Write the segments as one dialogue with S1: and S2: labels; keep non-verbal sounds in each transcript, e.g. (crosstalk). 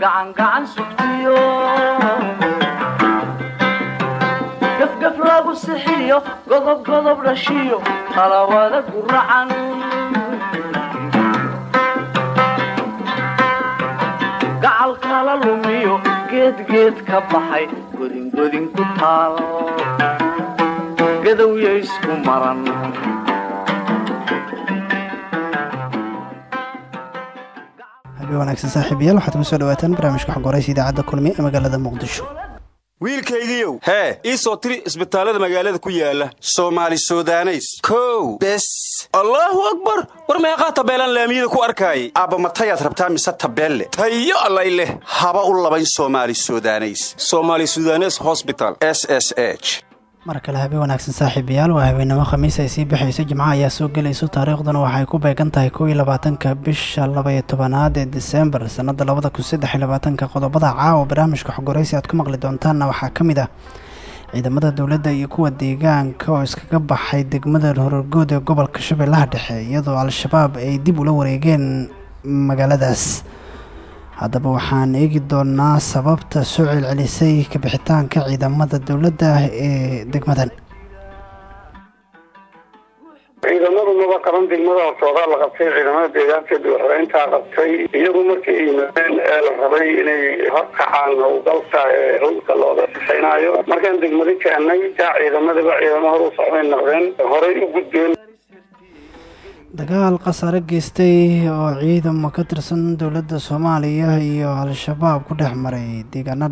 S1: gacangacan sugtiyo. Gafgaf lagu sixiyo godob godob dhashiyo talawada guracan gacal kala lumiyo geedgeed ka baxay godingodin ku taal. Gadowya isku maran
S2: habi wanaagsan saaxiibayaal waxaad ku soo dhawaataan barnaamijka xogoraysa idaacadda kulmi ee magaalada muqdisho.
S3: Wiilkaygiiow hee ii soo tiri isbitaallada magaalada ku yaalla soomaali sudaneys. Kow bes. Allaahu akbar! War meeqaa tabeelaan laamiyada ku arkaayay? Aabba matayaad rabtaa mise tabeelle? Tayo allay leh. Haba u labayn soomaali sudaneys. Soomaali sudanes hosbital s s h
S2: mar kale habe wanaagsan saaxiibayaal waa habeenimo khamiis ay sii baxayso jimco ayaa soo gelayso taariikhduna waxay ku beegan tahay kow labaatanka bisha labaiyo tobanaad ee disembar sannada labada kun saddex labaatanka. Qodobada caawa barnaamijka xogoraysi aad ku maqli doontaanna waxaa ka mid ah ciidamada dowladda iyo kuwa deegaanka oo iskaga baxay degmada hororgood ee gobolka shabeellaha dhexe iyadoo al-shabaab ay dib ula wareegeen magaaladaas haddaba waxaan eegi doonaa sababta soo celcelisay kabixitaanka ciidamada dowladda ee degmadan.
S4: Ciidamadu maba qaban degmada hortoodaa la qabtay ciidamada deegaanka dowxoreyntaa qabtay. Iyagu markii ay yimaadeen ee la rabay inay horkacaan howlgalka ee howlka looga sixinaayo. Markaan degmadi keenay taa ciidamadaba ciidamo hor u socday noqdeen. Horay u gudbeen
S2: dagaal khasaare geystay oo ciidamo ka tirsan dowladda soomaaliya iyo al-shabaab ku dhex maray deegaano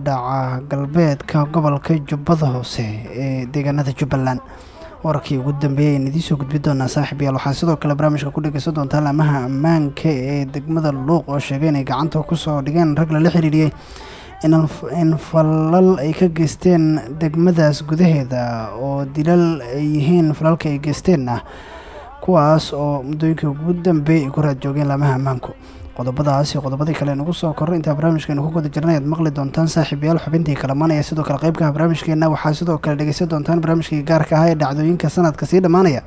S2: galbeedka gobolka jubbada hoose ee deegaanada jubbaland. Wararkii ugu dambeeyay soo gudbi doonaa saaxiib yaal waxaa sidoo kale barnaamijka ku dhegeysan doontaa laamaha ammaanka ee degmada luuq oo sheegay inay gacanta ku soo dhigeen rag lala xiriiriyey in falal ay ka geysteen degmadaas gudaheeda oo dilal ay yihiin falalka ay geysteenna kuwaas oo muddooyinkii ugu dambeeyay ay ku raad joogeen laamaha ammaanku. Qodobadaas iyo qodobadii kale nugu soo korro intaa barnaamijkeenu ku guda jirnay aad maqli doontaan saaxiibayaal xubintii kalamanaya sidoo kale qaybkaha barnaamijkeenna waxaa sidoo kale dhegeysan doontaan barnaamijkii gaarka ah ee dhacdooyinka sanadka sii dhammaanaya.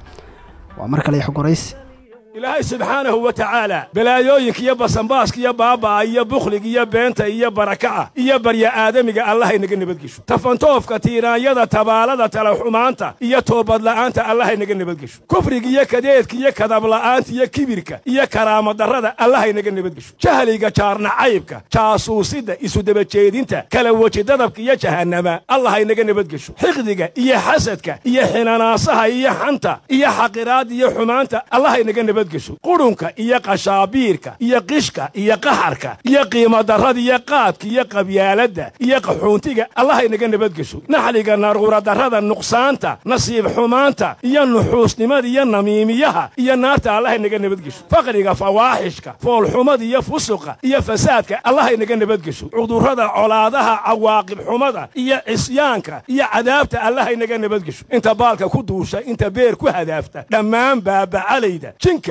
S2: Waa mar kale xogoraysi
S5: ilaahay subxaanahu wa tacaala balaayooyinka iyo basanbaaska iyo baaba'a iyo bukhliga iyo beenta iyo barakaca iyo barya aadamiga allahay naga nabadgesho. Tafantoofka tiiraanyada tabaalada talaxumaanta iyo toobadla'aanta allahay naga nabadgesho. Kufriga iyo kadeedka iyo kadabla'aanta iyo kibirka iyo karaamadarrada allahay naga nabadgesho. Jahliga jaarnacaybka jaasuusida isudabajeedinta kala wejidadabka iyo jahannama allahay naga nabadgesho. Xiqdiga iyo xasadka iyo xinanaasaha iyo xanta iyo xaqiraadda iyo xumaanta allahay naga nabad qurunka iyo qashaabiirka iyo qishka iyo qaxarka iyo qiimadarrada iyo qaadka iyo qabyaaladda iyo qaxuuntiga allahay naga nabadgesho naxliga naruuradarrada nuqsaanta nasiib xumaanta iyo nuxuusnimada iyo namiimiyaha iyo naarta allahay naga nabadgesho faqriga fawaaxishka foolxumada iyo fusuqa iyo fasaadka allahay naga nabadgesho cudurrada colaadaha cawaaqib xumada iyo cisyaanka iyo cadaabta allahay naga nabadgesho inta baalka ku duusha inta beer ku hadaafta dhammaan baabacalayda jinka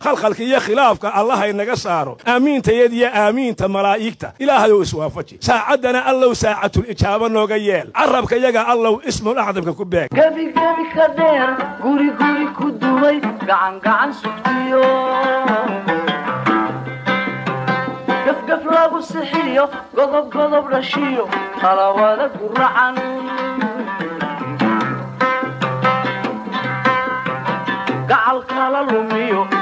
S5: khalkhalka iyo khilaafka allahay naga saaro. Aamiintayad iyo aamiinta malaa'igta. Ilaahayow iswaafaji. Saacaddana allow saacatul ijaaba nooga yeel. Carabka yaga allow ismul acdamka ku beeg.
S1: Gebigebi ka dheer guri guri ku dumay lumiyo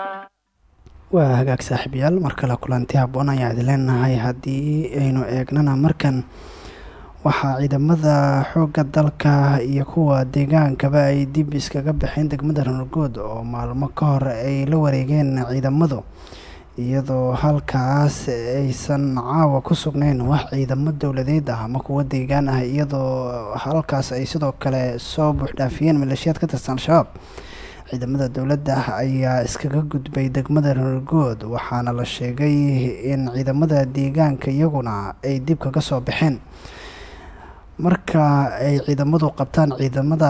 S2: waa hagaag saaxiibayaal mar kale kulanti habboon ayaa leenahay haddii aynu eegnana markan. Waxaa ciidamada xoogga dalka iyo kuwa deegaankaba ay dib iskaga baxeen degmada ranargood oo maalmo ka hor ay la wareegeen ciidamadu iyadoo halkaas aysan caawa ku sugnayn wax ciidamo dowladeed ah ama kuwo deegaan ah iyadoo halkaas ay sidoo kale soo buuxdhaafiyeen maleeshiyaad ka tirsan al-shabaab ciidamada dowladda ayaa iskaga gudbay degmada ranargood waxaana la sheegay in ciidamada deegaanka iyaguna ay dib kaga soo baxeen marka ay ciidamadu qabtaan ciidamada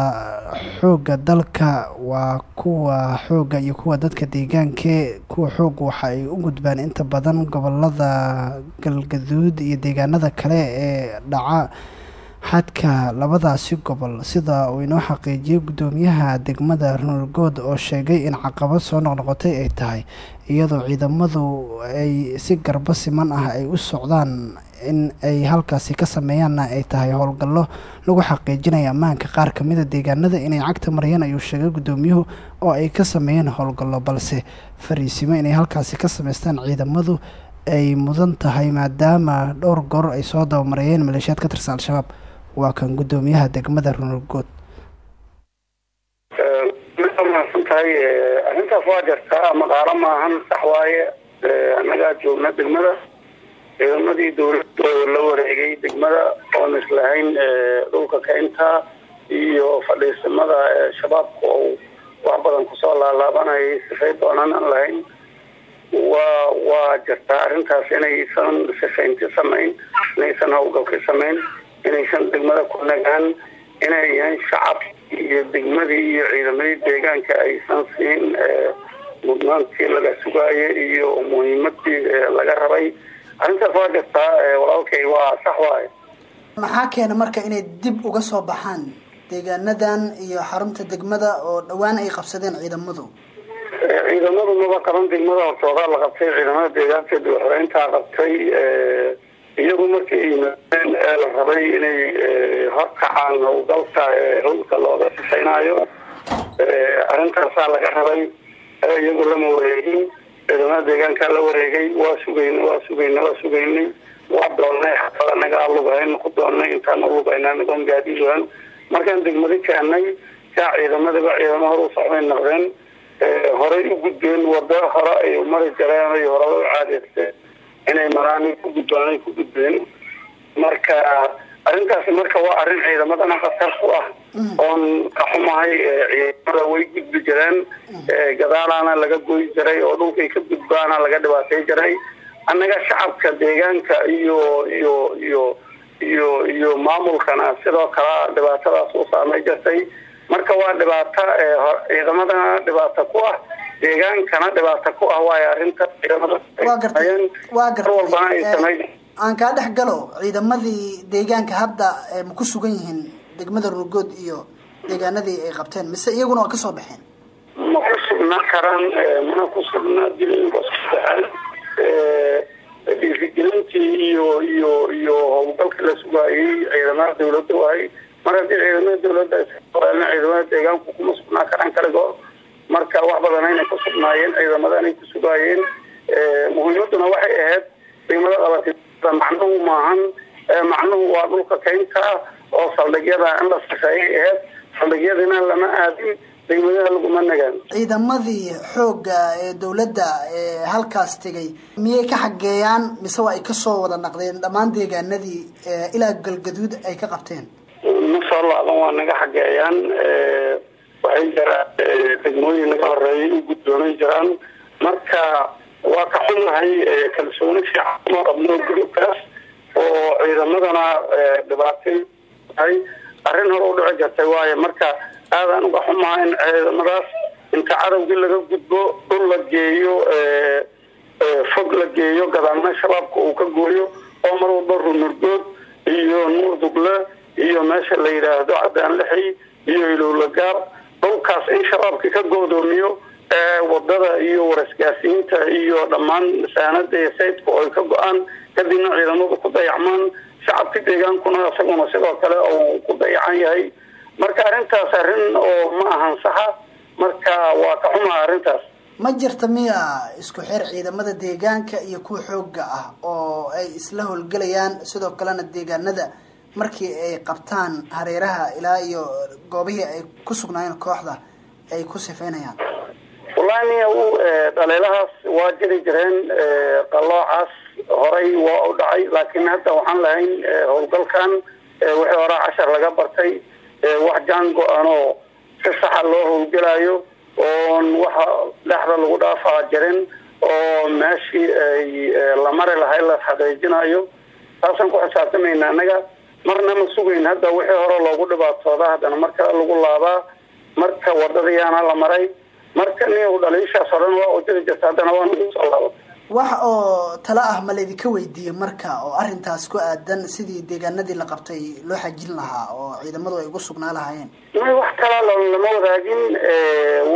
S2: xoogga dalka waa kuwa xoogga iyo kuwa dadka deegaanke kuwa xoogga waxa ay u gudbaan inta badan gobollada galgaduud iyo deegaanada kale ee dhaca xadka labadaasi gobol sida uu inoo xaqiijiyay guddoomiyaha degmada runargood oo sheegay in caqabad soo noqnoqotay ay tahay iyadoo ciidamadu ay si garbo siman ah ay u socdaan in ay halkaasi ka sameeyaanna ay tahay howlgallo lagu xaqiijinaya ammaanka qaar kamida deegaanada. Inay cagta marayeen ayuu sheegay guddoomiyuhu oo ay ka sameeyeen howlgallo balse fariisimo inay halkaasi ka sameystaan ciidamadu ay mudan tahay maadaama dhowr goor ay soo dabamarayeen maleeshiyaad ka tirsan al-shabaab waa kan guddoomiyaha degmada runargood
S4: mahadsan tahay arrintaas waa jirtaa maqaalo maahan sax waaye annagaa joogna degmada. Ciidamadii dowladda oo la wareegay degmada oon islahayn dhulka keynta iyo fadhiisimada shabaabka oo wax badan ku soo laalaabanayay sifay doonaan aan lahayn. Waa waa jirtaa arrintaas inaysan sifaynti samayn inaysan hawlgalka samayn inaysan degmada ku nagaan inayan shacab iyo degmadii iyo ciidamadii deegaanka aysan siin mudnaantii laga sugaayo iyo muhiimadii laga rabay. Arrintaas waa jirtaa walaalkay waa sax waaye.
S6: Maxaa keena marka inay dib uga soo baxaan deegaanadan iyo xarunta degmada oo dhowaan ay qabsadeen ciidamadu?
S4: Ciidamadu maba qaban degmada hortoodaa la qabtay ciidamada deegaanka dibxoreyntaa qabtay iyagu markii yimaadeen ee la rabay inay horkacaan howlgalka howlka looga sifeynaayo arrintaasaa laga rabay iyagu lama wareegin ciidamada deegaankaa la wareegay waa sugayna waa sugayna waa sugaynay waa doonnay xataa anagaa lugahayn ku doonnay intaan ulugayna anagoon gaadiiduhan markaan degmadi keenay kaa ciidamadaba ciidamo hor u socday naqdeen horay u gudbeen wado hore ay mari jareen ay horaba u caadeysteen inay maraan ku gudbaan ku gudbeen. Marka arrintaasi marka waa arrin ciidamadana khatar ku ah. Oon ka xumahay ciidamada way gudbi jireen. Gadaalaana laga goy jiray oo dhulkay ka gudbaana laga dhibaatay jiray. Annaga shacabka deegaanka iyo iyo iyo iyo iyo maamulkana sidoo kale dhibaatadaas u saamay jirtay. Marka waa dhibaato ciidamadana dhibaato ku ah deegaankana dhibaato ku ah waayo arrinta ciidamada
S6: waa gartay waa gartay
S4: walbana ay samay
S6: aan kaa dhex galo ciidamadii deegaanka hadda ma ku sugan yihiin degmada runugood iyo deegaanadii ay qabteen mise iyaguna waa ka soo baxeen?
S4: Ma ku sugnaa karaan mana ku sugnaa dhiirigelintii iyo iyo iyo howlgalka la sugaayay ciidamada dawladda wahay mar haddii ciidamada dawladda ciidamada deegaanku kuma sugnaa karaan kaligood marka wax badan aynay ku sugnaayeen ciidamadanay ku sugaayeen muhiimaduna waxay ahayd degmada qabatida macnuhu maahan macnuhu waa dhulka keynta oo saldhigyada in la sifeeyay ahayd. Saldhigyadina lama aadin degmadaha laguma nagaan.
S6: Ciidamadii xoogga ee dawladda ee halkaas tegay miyay ka xageeyaan mise waa ay ka soo wada naqdeen dhammaan deegaanadii ilaa galgaduud ay ka qabteen?
S4: Ma soo laaban waa naga xageeyaan waxay jiraan degmooyin naga horeeyay u guddoonay jiraan. Marka waa ka xunnahay kalsooni fiican ma qabno gurubkaas oo ciidamadana dhibaatay tahay. Arrin hore u dhici jirtay waayo marka aadaan uga xumaha in ciidamadaas inta cadowgii laga gudbo dhul la geeyo fog la geeyo gadaamna shabaabka uu ka gooyo oo mar walba runurgood iyo nuur dugle iyo meesha la yidhaahdo cadaan lixi iyo ilowlagaab dhulkaas in shabaabkii ka goodoomiyo waddada iyo warasgaasiinta iyo dhammaan masaanada iyo saydka oo ay ka go'aan kadibna ciidamadu ku dayacmaan shacabka deegaankuna isaguna sidoo kale uu ku dayacan yahay. Marka arrintaas arrin oo ma ahan saxa marka waa ka xumaa arrintaas.
S6: Ma jirta miya isku xir ciidamada deegaanka iyo kuwa xoogga ah oo ay isla howlgelayaan? Sidoo kalena deegaanada markii ay qabtaan hareeraha ilaa iyo goobihii ay ku sugnaayeen kooxda ay ku sifeynayaan
S4: wallahi nia dhaliilahaas waa jiri jireen qaloocaas horay waa u dhacay. Laakiin hadda waxaan lahayn howlgalkan wixii horaa cashar laga bartay wax jaan go-anoo si saxa loo howlgelayo oon waxa dhexda lagu dhaafaa jirin oo meeshii ay la mari lahay la xaqiijinayo taasaan ku xisaabtamayna annaga marna ma sugayn hadda wixii hore loogu dhibaatooda haddana marka lagu laabaa marka wadadayaana la maray marka ni dhaliishaas odhan waa u jiri jirta haddana waa soo laabatay
S6: wax oo talo ah ma laydinka weydiiyey marka oo arrintaas ku aadan sidii deegaanadii la qabtay loo xajin lahaa oo ciidamadu ay ugu sugnaa lahaayeen?
S4: May wax kalaa lama wadaagin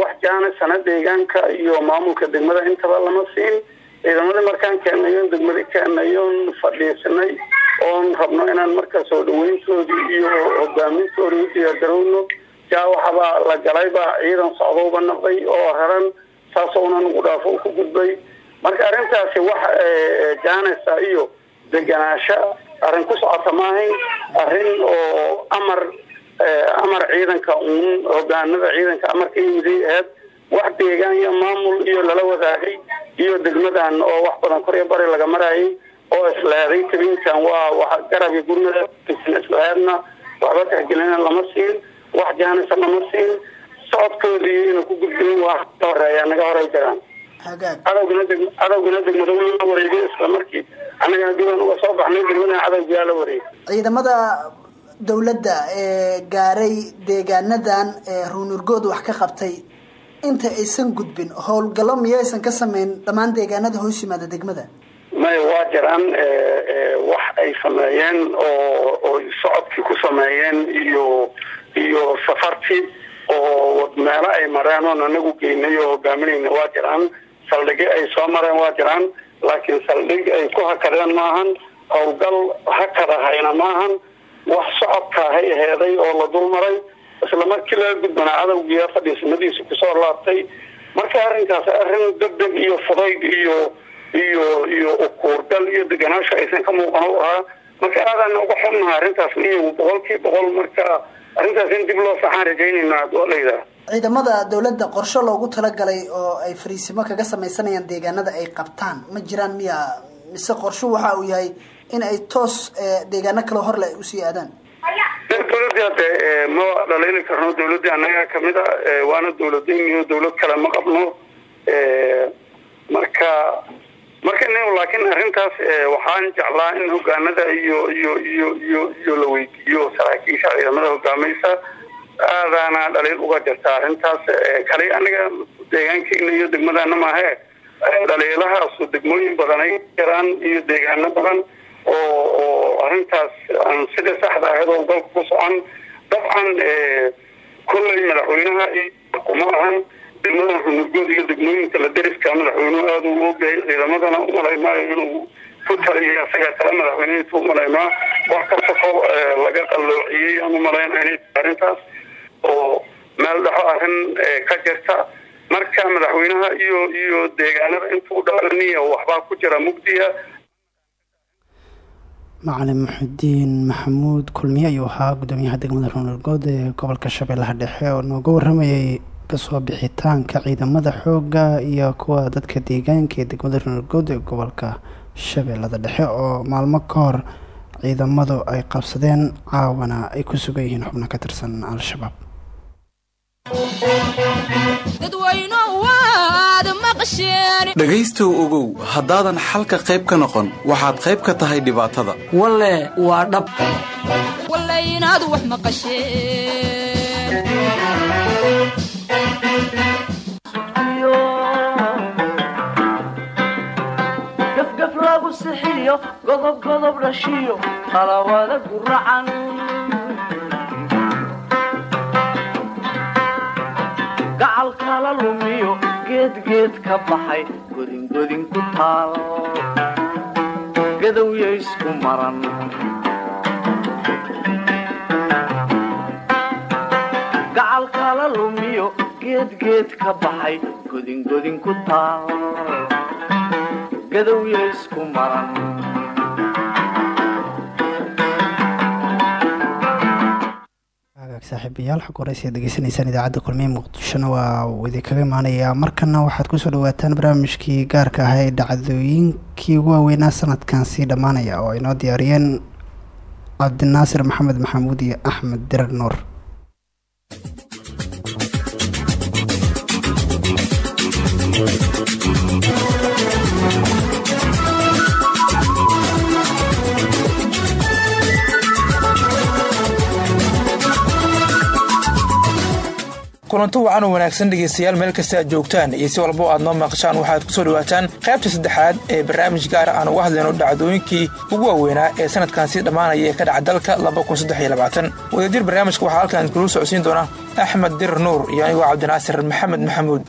S4: wax jaana sana deegaanka iyo maamulka degmada intaba lama siin. Ciidamadii markaan keenayon degmadi keenayon fadhiisanay oon rabno inaan marka soo dhaweyntoodii iyo hogaamintoodii u diyaargarowno jaa waxabaa la galayba ciidan socdouba noqday oo raran saasowna nagu dhaafo ku gudbay. Marka arrintaasi wax jaanesa iyo deganaasho arrin ku socota maahayn arrin oo amar amar ciidanka uun hogaanada ciidanka amarka yimidi aheed wax deegaan iyo maamul iyo lala wadaagay iyo degmadan oo wax badan kor iyo bari laga marayay oo isleeday tabinkan waa wa garabi gurmada islaheedna waxba tixgelina lama siin wax jaanisa lama siin socodkoodii inay ku gudbeen waa ka horreeya naga horey jiraan
S6: hagaag.
S4: Cadowgana deg cadowgana degmada la wareegay isla markii annagana dibaan uga soo baxnay degmada cadowgiyaa la wareegay.
S6: Ciidamada dawladda ee gaaray deegaanadan ee ruunurgood wax ka qabtay inta aysan gudbin howlgallo miyaysan ka sameyn dhammaan deegaanada hoos yimaada degmada
S4: maya waa jiraan wax ay sameeyeen oo socodkii ku sameeyeen iyo iyo safartii oo meelo ay mareen oon anagu geynay oo hogaaminayna waa jiraan. Saldhigyo ay soo mareen waa jiraan laakiin saldhig ay ku hakadeen maahan howlgal hakadahayna maahan wax socodkaahay aheeday oo la dul maray. Isla markii laga gudbanaa cadowgiya fadhiisamadiisa ku soo laabtay marka arrinkaas arrin degdeg iyo fudayd iyo iyo iyo ukuurgal iyo deganaasho aysan ka muuqan u ahaa. Marka aadaan uga xunnaha arrintaas iyo boqolkii boqol marka arrintaas in dib loo saxaan rajaynayna waa
S6: ciidamada dawladda qorshe loogu talagalay oo ay fariisimo kaga samaysanayaan deegaanada ay qabtaan ma jiraan miya mise qorsho waxa uu yahay in ay toos deegaano kale horle ay u sii aadaan?
S4: Dawladii hadde ma dhaliili karno dawladii annaga ka mid a waana dawladayniyo dawlad kale ma qabno. Marka marka laakiin arrintaas waxaan jeclaa in hogaanada iyo iyo iyo iyo iyo la weydiiyo saraakiisha ciidamada hogaamaysa aadaana dhaliil uga jirta arrintaas kale aniga deegaankeena iyo degmadana maahe dhaliilahaasu degmooyin badan ay jiraan iyo deegaano badan oo oo arrintaas aan sida saxda ahayd oo dalka ku socon. Dabcan kolley madaxweynaha kuma ahan degmada xunurgood iyo degmooyinka la deriska madaxweynuhu aada u oogayay ciidamadana umalay maayo inuu ku taliyay asaga kale madaxweynehiisu umalaymaa wax kasta ko laga qalloociyey aan umalaynay arrintaas oo meel dhexo arrin ka jirta marka madaxweynaha iyo iyo deegaanada intuu dhalaniya waxbaa ku jira mugdiya
S2: macalin muxidiin maxamuud kulmiye ayuu ahaa gudoomiyaha degmada ruunargood ee gobolka shabeellaha dhexe oo nooga waramayay ka soo bixitaanka ciidamada xooga iyo kuwa dadka deegaanka ee degmada ruunargood ee gobolka shabeellada dhexe oo maalmo ka hor ciidamadu ay qabsadeen caawana ay ku sugan yihiin xubno ka tirsan al-shabaab.
S7: Dhegaystow ogow haddaadan xalka qayb ka noqon waxaad qayb ka tahay dhibaatada.
S8: Walle waa dhab
S1: sixiyo godob godob dhashiyo qalawada guracan gacal kala lumiyo geedgeed ka baxay godingodin ku taal gadowya isku maran gacal kala lumiyo geedgeed ka baxay godingodin ku taal gadowya isku maran
S2: saaxiibayaal xog horeysa degeysanaysaan idaacadda kulmiye muqdishona waa uu idinkaga imaanayaa markana waxaad ku soo dhawaataan barnaamijkii gaarka ah ee dhacdooyinkii ugu waaweynaa sanadkan sii dhammaanaya oo ay noo diyaariyeen cabdinaasir maxamed maxamuud iyo axmed dirar nuur
S8: kulanto wacan oo wanaagsan dhegaystayaal meel kasta aad joogtaan iyo si walbo aad noo maqashaan waxaad ku soo dhawaataan qaybta saddexaad ee barnaamij gaara aan uga hadlayno dhacdooyinkii ugu waaweynaa ee sanadkan sii dhammaanaya ee ka dhaca dalka wadajir barnaamijka waxaa halkan kulu socodsiin doona axmed dirar nuur iyo anigoo cabdinaasir maxamed maxamuud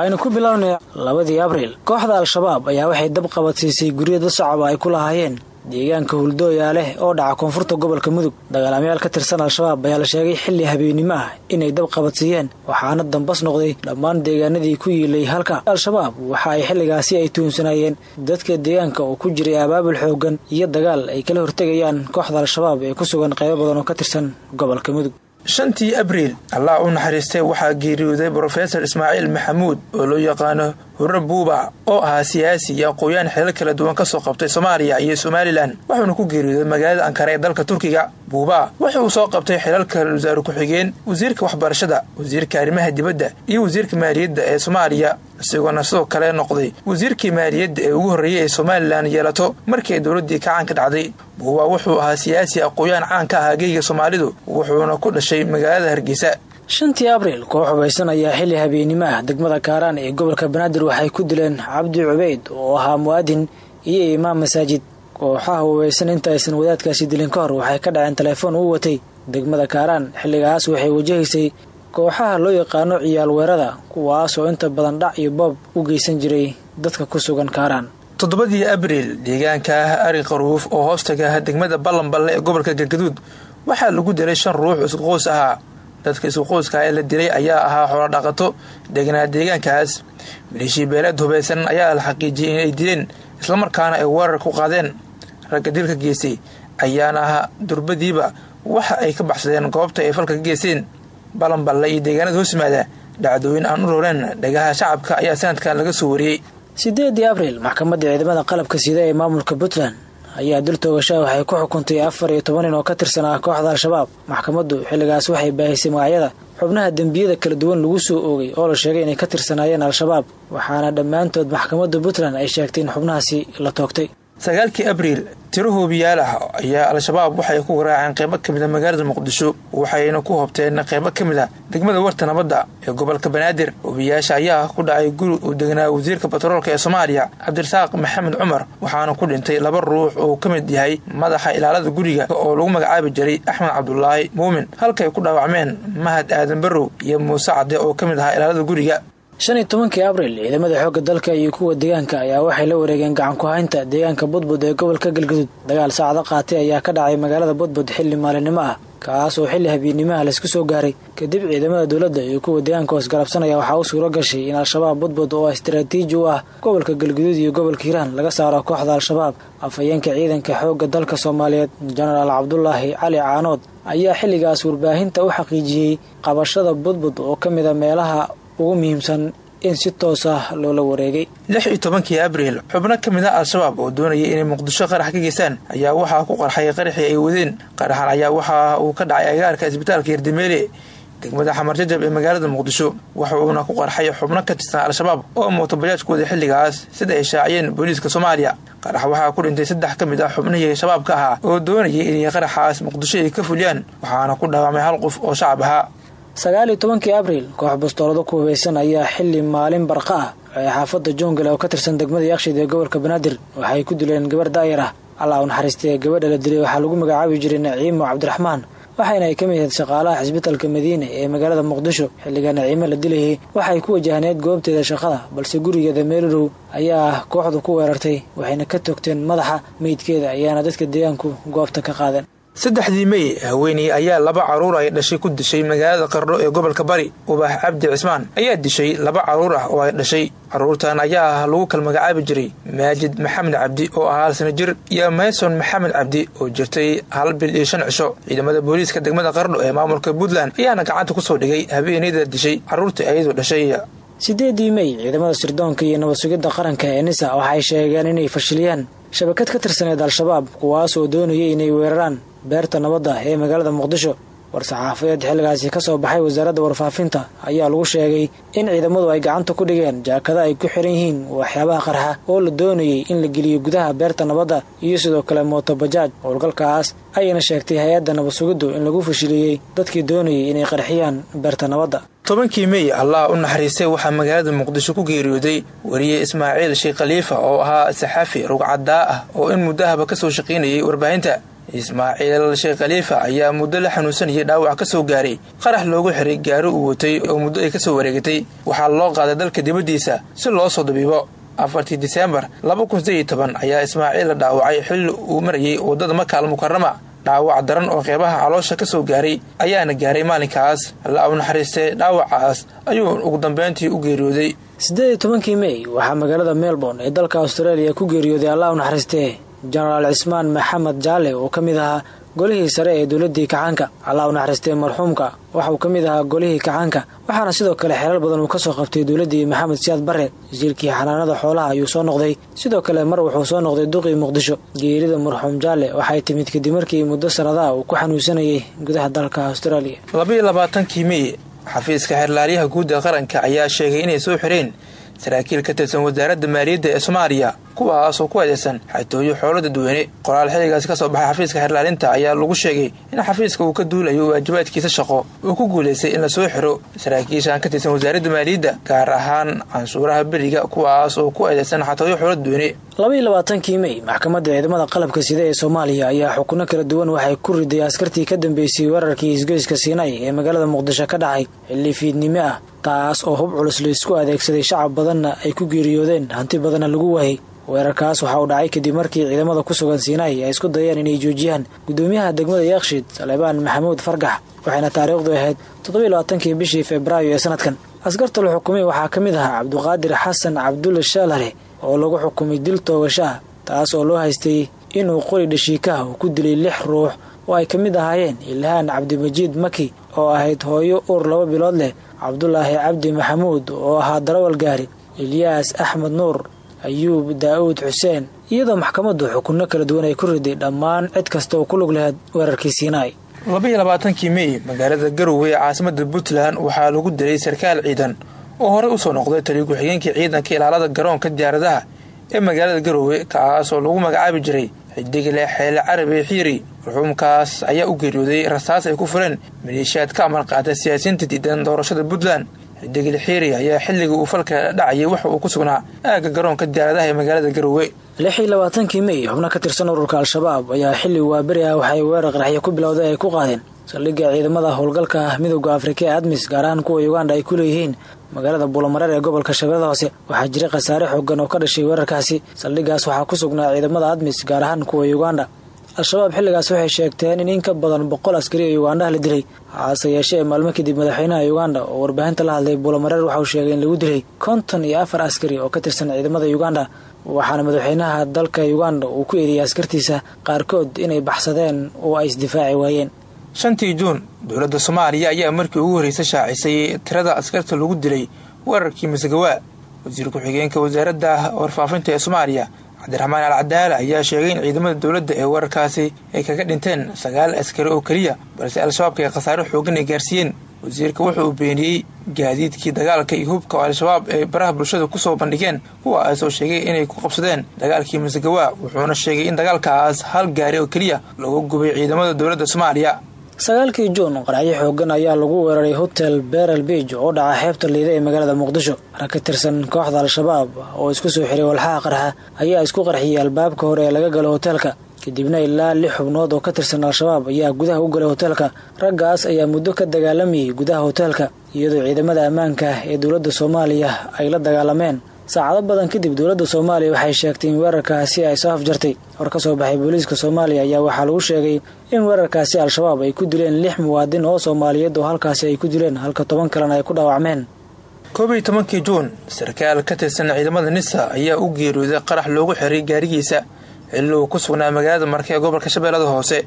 S9: aynu ku bilownay labadii abriil. Kooxda al-shabaab ayaa waxay dab qabadsiisay guryo dad shacab ay ku lahaayeen. Deegaanka huldooyaa leh oo dhaca koonfurta gobolka mudug dagaalamayaal ka tirsan al-shabaab ayaa la sheegay xilli habeennimo inay dab qabadsiiyeen waxaana dambas noqday dhammaan deegaanadii ku yiilay halka. Al-shabaab waxa ay xilligaasi ay tuhunsanayeen dadka deegaanka oo ku jiray abaabul xooggan iyo dagaal ay kala hortegayaan kooxda al-shabaab ee ku sugan qaybo badan oo ka tirsan gobolka mudug
S8: shantii abriil allah u naxariistay waxaa geeriyooday brofesor ismaaciil maxamuud oo loo yaqaano hurre buuba oo ahaa siyaasi iyo aqooyaan xilal kala duwan ka soo qabtay soomaaliya iyo somalilan wuxuuna ku geeriyooday magaalada ankara ee dalka turkiga. Buuba wuxuu soo qabtay xilalka wasaare ku-xigeen wasiirka waxbarashada wasiirka arrimaha dibadda iyo wasiirka maaliyadda ee soomaaliya isagoona sidoo kale noqday wasiirkii maaliyadda ee ugu horreeyey ee somalilan yeelato markii ay dowladdii kacaanka dhacday. Buuba wuxuu ahaa siyaasi aqooyaan caan ka ahaa geyga soomaalidu wuxuuna ku dhashay magaalada hargeysa
S9: shantii abriil koox hubaysan ayaa xilli habeennimo ah degmada kaaraan ee gobolka banaadir waxay ku dileen cabdi cubeyd oo ahaa mu'aadin iyo imaam masaajid. Kooxaha hubaysan inta aysan wadaadkaasi dilin ka waxay ka dhaceen telefoon uu watay. Degmada kaaraan xilligaas waxay wajahaysay kooxaha loo yaqaano ciyaal weerada kuwaasoo inta badan dhac iyo boob u geysan jiray dadka ku sugan kaaraan.
S8: Toddobadii abriil deegaanka ah ari qaruuf oo hoostaga ah degmada ballanballe ee gobolka galgaduud waxaa lagu dilay shan ruux iskuqoys ahaa dadka iskuqoyska ee la dilay ayaa ahaa xoolodhaqato degnaa deegaankaas maleeshii beeleed hubaysan ayaa la xaqiijiyey inay dileen islamarkaana ay weerar ku qaadeen. Ragga dilka geystay ayaana ah durbadiiba waxa ay ka baxsadeen goobta ay falka ka geysteen. Balanballe iyo deegaanada hoos yimaada dhacdooyin aan u rooreen dhagaha shacabka ayaa sanadkan laga soo wariyey
S9: sideedii abriil maxkamadda ciidamada qalabka sida ee maamulka puntland ayaa dil toogashaa waxay ku xukuntay afar iyo toban nin oo ka tirsan ah kooxda al-shabaab. Maxkamaddu xilligaas waxay baahisay magacyada xubnaha dembiyada kala duwan lagu soo oogay oo la sheegay inay ka tirsanaayeen al-shabaab waxaana dhammaantood maxkamadda puntland ay sheegtay in xubnahaasi la toogtay
S8: sagaalkii abriil tiro hoobiyaal ah ayaa al-shabaab waxay ku garaaceen qaybo ka mid a magaalada muqdisho waxayna ku hobteen qaybo ka mid a degmada warta nabadda ee gobolka banaadir. Hoobiyaasha ayaa ku dhacay guri uu degnaa wasiirka batroolka ee soomaaliya cabdirasaaq maxamed cumar waxaana ku dhintay laba ruux oo ka mid yahay madaxa ilaalada guriga oo lagu magacaabi jiray axmed cabdulaahi muumin. Halkay ku dhaawacmeen mahad aadan barrow iyo muuse cadde oo ka mid ahaa ilaalada guriga
S9: shan iyo tobankii abriil ciidamada xoogga dalka iyo kuwa deegaanka ayaa waxay la wareegeen gacan ku-haynta deegaanka budbud ee gobolka galgaduud dagaal saacado qaatay ayaa ka dhacay magaalada budbud xilli maalinimo ah kaas oo xilli habeenimaha laysku soo gaaray. Kadib ciidamada dowladda iyo kuwa deegaanka hoosgarabsanaya waxaa u suuro gashay in al-shabaab budbud oo istaraatiiji u ah gobolka galgaduud iyo gobolka hiiraan laga saaro kooxda al-shabaab. Afhayeenka ciidanka xoogga dalka soomaaliyeed jenaraal cabdulaahi cali caanood ayaa xilligaas warbaahinta u xaqiijiyey qabashada budbud oo ka mid a meelaha ugu muhiimsan in si toos ah loola wareegay.
S8: Lix iyo tobankii abriil xubno ka mid a al-shabaab oo doonayay inay muqdisho qarax ka geystaan ayaa waxaa ku qarxay qaraxii ay wadeen. Qaraxan ayaa waxa uu ka dhacay agaarka isbitaalka yardimeele degmada xamar jajab ee magaalada muqdisho waxa uuna ku qarxay xubno ka tirsan al-shabaab oo mootobajaajkooda xilligaas sida ay shaaciyeen booliiska soomaaliya. Qarax waxaa ku dhintay saddex ka mid ah xubnihii shabaabka ahaa oo doonayay inay qaraxaas muqdisho ay ka fuliyaan waxaana ku dhaawamay hal qof oo shacab ahaa
S9: sagaal iyo tobankii abriil koox bastoolado ku hubaysan ayaa xilli maalin barqa ah. Ee xaafadda joongale oo ka tirsan degmada yakshiid ee gobolka banaadir waxay ku dileen gabar daayar ah allah u gabadha la dilay waxaa lagu magacaabi jiray naciimo cabdiraxmaan waxayna ay ka mid ahayd shaqaalaha xisbitalka madiine ee magaalada muqdisho. Xilliga naciimo la dilayay waxay ku wajahneed goobteeda shaqada balse gurigeeda meelodhow ayaa kooxdu ku weerartay waxayna ka togteen madaxa meydkeeda ayaana dadka deegaanku goobta ka qaadeen
S8: saddexdii mey haweeney ayaa laba carruur ay dhashay ku dishay magaalada qardho ee gobolka bari. Ubax cabdi cismaan ayaa dishay laba carruur ah oo ay dhashay. Carruurtan ayaa lagu kal magacaabi jiray maajid maxamed cabdi oo ahaa hal jir iyo mayson maxamed cabdi oo jirtay hal bil iyo shan cisho ciidamada booliiska degmada qardho ee maamulka puntland ayaana gacanta ku soo dhigay habeeneyda dishay carruurta ayadu dhashay.
S9: Sideedii mey ciidamada sirdoonka iyo nabad sugidda qaranka ee nisa waxay sheegeen inay fashiliyaan shabakad ka tirsaneed al-shabaab kuwaas oo doonayay inay weeraraan beerta nabadda ee magaalada muqdisho war-saxaafadeed xilligaasi ka soo baxay wasaaradda warfaafinta ayaa lagu sheegay in ciidamadu ay gacanta ku dhigeen jaakada ay ku xiran yihiin waxyaabaha qarxa oo la doonayay in la geliyo gudaha beerta nabadda iyo sidoo kale mootobajaaj howlgalkaas ayayna sheegtay hay'adda nabad sugiddu in lagu fashiliyey dadkii doonayay inay qarxiyaan beerta nabadda.
S8: Tobankii mey allah u naxariistay waxaa magaalada muqdisho ku geeriyooday wariye ismaaciil sheekh khaliifa oo ahaa saxaafi rugcaddaa ah oo in muddahaba ka soo shaqaynayay warbaahinta ismaaciil sheekh khaliifa ayaa muddo la xanuunsanayay dhaawac ka soo gaaray. Qarax loogu xiray gaari uu watay oo muddo ay ka soo wareegatay waxaa loo qaaday dalka dibaddiisa si loo soo dabiibo. Afartii diseembar ayaa ismaaciil la dhaawacay xilli uu marayay waddada makaal mukarama dhaawac daran oo qeybaha caloosha ka soo gaaray ayaana gaaray maalinkaas. Alla u naxariistay dhaawacaas ayuu ugu dambeyntii u geeriyooday.
S9: Siddeed iyo tobankii mey waxaa magaalada melbourne ee dalka australia ku geeriyooday allah u naxariistee jenaraal cismaan maxamed jaale oo ka mid ahaa golihii sare ee dowladdii kacaanka. Allah u naxariistee marxuumka waxauu ka mid ahaa golihii kacaanka waxaana sidoo kale xeelal badan uu ka soo qabtay dowladdii maxamed siyaad barre. Wasiirkii xanaanada xoolaha ayuu soo noqday sidoo kale mar wuxuu soo noqday duqii muqdisho. Geerida marxuum jaale waxay timid kadib markii muddo sanadaha uu ku xanuunsanayay gudaha dalka australia.
S8: Labaiyo labaatankii mey xafiiska xeerlaaliyaha guud ee qaranka ayaa sheegay inay soo xireen saraakiil ka tirsan wasaaradda maaliyadda ee soomaaliya kuwaasoo ku adeegsan xatooyo xoolo dadweyne qoraal xilligaasi ka soo baxay xafiiska xeerlaalinta ayaa lagu sheegay in xafiiska uu ka duulayo waajibaadkiisa shaqo. Uu ku guulaystay in la soo xiro saraakiishan ka tirsan wasaaradda maaliyadda gaar ahaan canshuuraha beriga kuwaas oo ku adeegsan xatooyo xoolo dadweyne.
S9: Labaiyo labaatankii mey maxkamadda ciidamada qalabka sida ee soomaaliya ayaa xukuno kala duwan waxay ku riday askartii ka dambeysay weerarkii isgoyska siinay ee magaalada muqdisho ka dhacay. Xilli fiidnimo ah taas oo hub culus la isku adeegsaday shacab badanna ay ku geeriyoodeen hanti badanna lagu waayay weerarkaas waxa uu dhacay kadib markii ciidamada ku sugan siinay ay isku dayeen inay joojiyaan gudoomiyaha degmada yakshiid salebaan maxamuud fargax waxayna taariikhdu ahayd toddobiiy labaatankii bishii febraayo ee sanadkan. Askarta la xukumay waxaa ka mid ahaa cabduqaadir xasan cabdulle shaalare oo lagu xukumay dil toogasho ah taas oo loo haystay inuu qori dhashiikaha uu ku dilay lix ruux oo ay ka mid ahaayeen ilhaan cabdimajiid maki oo ahayd hooyo uur laba bilood leh cabdulaahi cabdi maxamuud oo ahaa darawal gaari ilyaas axmed nuur ayuub daa'uud xuseen iyadoo maxkamaddu xukunno kala duwan ay ku riday dhammaan cid kasta oo ku lug lahayd weerarkii siinaay
S8: labaiyo labaatankii mey magaalada garowe ee caasimada puntland waxaa lagu dilay sarkaal ciidan. Oo horey u soo noqday taliyo ku-xigeenkii ciidanka ilaalada garoonka diyaaradaha ee magaalada garowe kaasoo lagu magacaabi jiray xidigle xeele carabi xiiri marxuumkaas ayaa u geeriyooday rasaas ay ku fureen maleeshiyaad ka amar qaata siyaasiyiinta diidan doorashada puntland xidigle xiiri ayaa xilligii uu falka dhacayay waxa uu ku sugnaa aagga garoonka diyaaradaha ee magaalada garowe.
S9: Lix iyo labaatankii mey xubno ka tirsan ururka al-shabaab ayaa xilli waaberi ah waxay weerar qaraxyo ku bilowday ay ku qaadeen. Saldhigga ciidamada howlgalka ah afrika ee admis gaar ahaan kuwa uganda ay ku leeyihiin magaalada buulamareer ee gobolka shabeellada hoose waxaa jiray khasaare xoogan oo ka dhashay weerarkaasi. Saldhiggaas waxaa ku sugnaa ciidamada admis gaar ahaan kuwa uganda al-shabaab xilligaas waxay sheegteen in in ka badan boqol askari oo ugandaha la dilay hase yeeshee maalmo kadib madaxweynaha uganda oo warbaahinta la hadlay buulamareer waxauu sheegay in lagu dilay konton iyo afar askari oo ka tirsan ciidamada uganda. Waxaana madaxweynaha dalka uganda uu ku eedeeyay askartiisa qaarkood inay baxsadeen oo ay isdifaaci waayeen.
S8: Shantii juun dowladda soomaaliya ayaa markii ugu horreysay shaacisay tirada askarta lagu dilay weerarkii masagawaa wasiir ku-xigeenka wasaaradda warfaafinta ee soomaaliya cabdiraxmaan al cadaala ayaa sheegay in ciidamada dowladda ee weerarkaasi ay kaga dhinteen sagaal askari oo keliya balse al-shabaabka ay khasaare xoogan ay gaarsiiyeen. Wasiirka wuxuu uu beeniyey gaadiidkii dagaalka iyo hubka oo al-shabaab ay baraha bulshada ku soo bandhigeen kuwaasoo sheegay inay ku qabsadeen. Dagaalkii masagawaa wuxuuna sheegay in dagaalkaas hal gaari oo keliya lagu gubay ciidamada dowladda soomaaliya
S9: sagaalkii juun qaraxyo xoogan ayaa lagu weeraray hotel beral beij oo dhaca xeebta liida ee magaalada muqdisho. Rag ka tirsan kooxda al-shabaab oo isku soo xiray walxaha qarxa ayaa isku qarxiyey albaabka hore ee laga galo hoteelka kadibna ilaa lix xubnood oo ka tirsan al-shabaab ayaa gudaha u galay hoteelka raggaas ayaa muddo ka dagaalamayay gudaha hoteelka iyadoo ciidamada ammaanka ee dowladda soomaaliya ay la dagaalameen saacado badan kadib dowladda soomaaliya waxay sheegtay in weerarkaasi ay soo afjartay. Hor ka soo baxay booliiska soomaaliya ayaa waxaa lagu sheegay in weerarkaasi al-shabaab ay ku dileen lix muwaadin oo soomaaliyeed oo halkaasi ay ku dileen halka toban kalena ay ku dhaawacmeen.
S8: Koob iyo tobankii juun sarkaal ka tirsan ciidamada nisa ayaa u geeriyooday qarax loogu xiray gaarigiisa xilli uu ku sugnaa magaalada marka ee gobolka shabeellada hoose.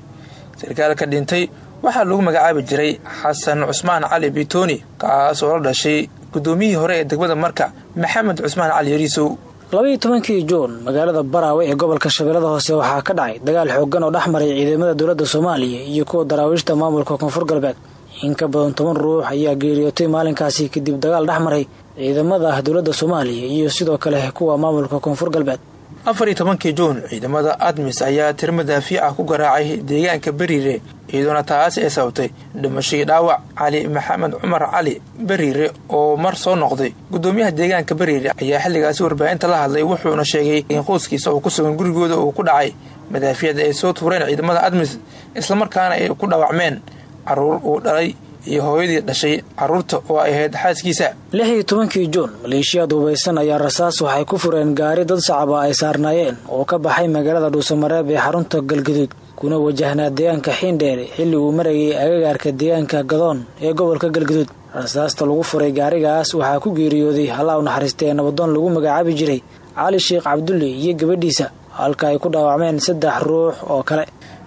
S8: Sarkaalka dhintay waxaa lagu magacaabi jiray xasan cusmaan cali bitoni kaas oo la dhashay guddoomiyihii hore ee degmada marka maxamed cusmaan cali yariisow.
S9: Labaiyo tobankii juun magaalada baraawe ee gobolka shabeellada hoose waxaa ka dhacay dagaal xooggan oo dhex maray ciidamada dowladda soomaaliya iyo kuwa daraawiishta maamulka koonfur galbeed. In ka badan toban ruux ayaa geeriyootay maalinkaasi kadib dagaal dhex maray ciidamada dowladda soomaaliya iyo sidoo kale kuwa maamulka koonfur galbeed
S8: afar iyo tobankii juun ciidamada admis ayaa tirma daafiica ku garaacay deegaanka beriire iyadoona taasi ay sababtay dhimashadii dhaawac. Cali maxamed cumar cali beriire oo mar soo noqday guddoomiyaha deegaanka beriire ayaa xilligaasi warbaahinta la hadlay wuxuuna sheegay in qoyskiisa oo ku sugan gurigooda uu ku dhacay. Madaafiyada ay soo tuureen ciidamada admis islamarkaana ay ku dhaawacmeen carruur uu dhalay iyo hooyadii dhashay carruurta oo ay ahayd xaaskiisa.
S9: Lix iyo tobankii juun maleeshiyaad hubaysan ayaa rasaas waxay ku fureen gaari dad shacaba ay saarnaayeen oo ka baxay magaalada dhuusamareeb ee xarunta galgaduud kuna wajahnaa deegaanka xiindheere xilli uu marayay agagaarka deegaanka gadoon ee gobolka galgaduud. Rasaasta lagu furay gaarigaas waxaa ku geeriyooday hallaa u naxariista ee nabadoon lagu magacaabi jiray cali sheekh cabdulle iyo gabadhiisa halka ay ku dhaawacmeen saddex ruux oo kale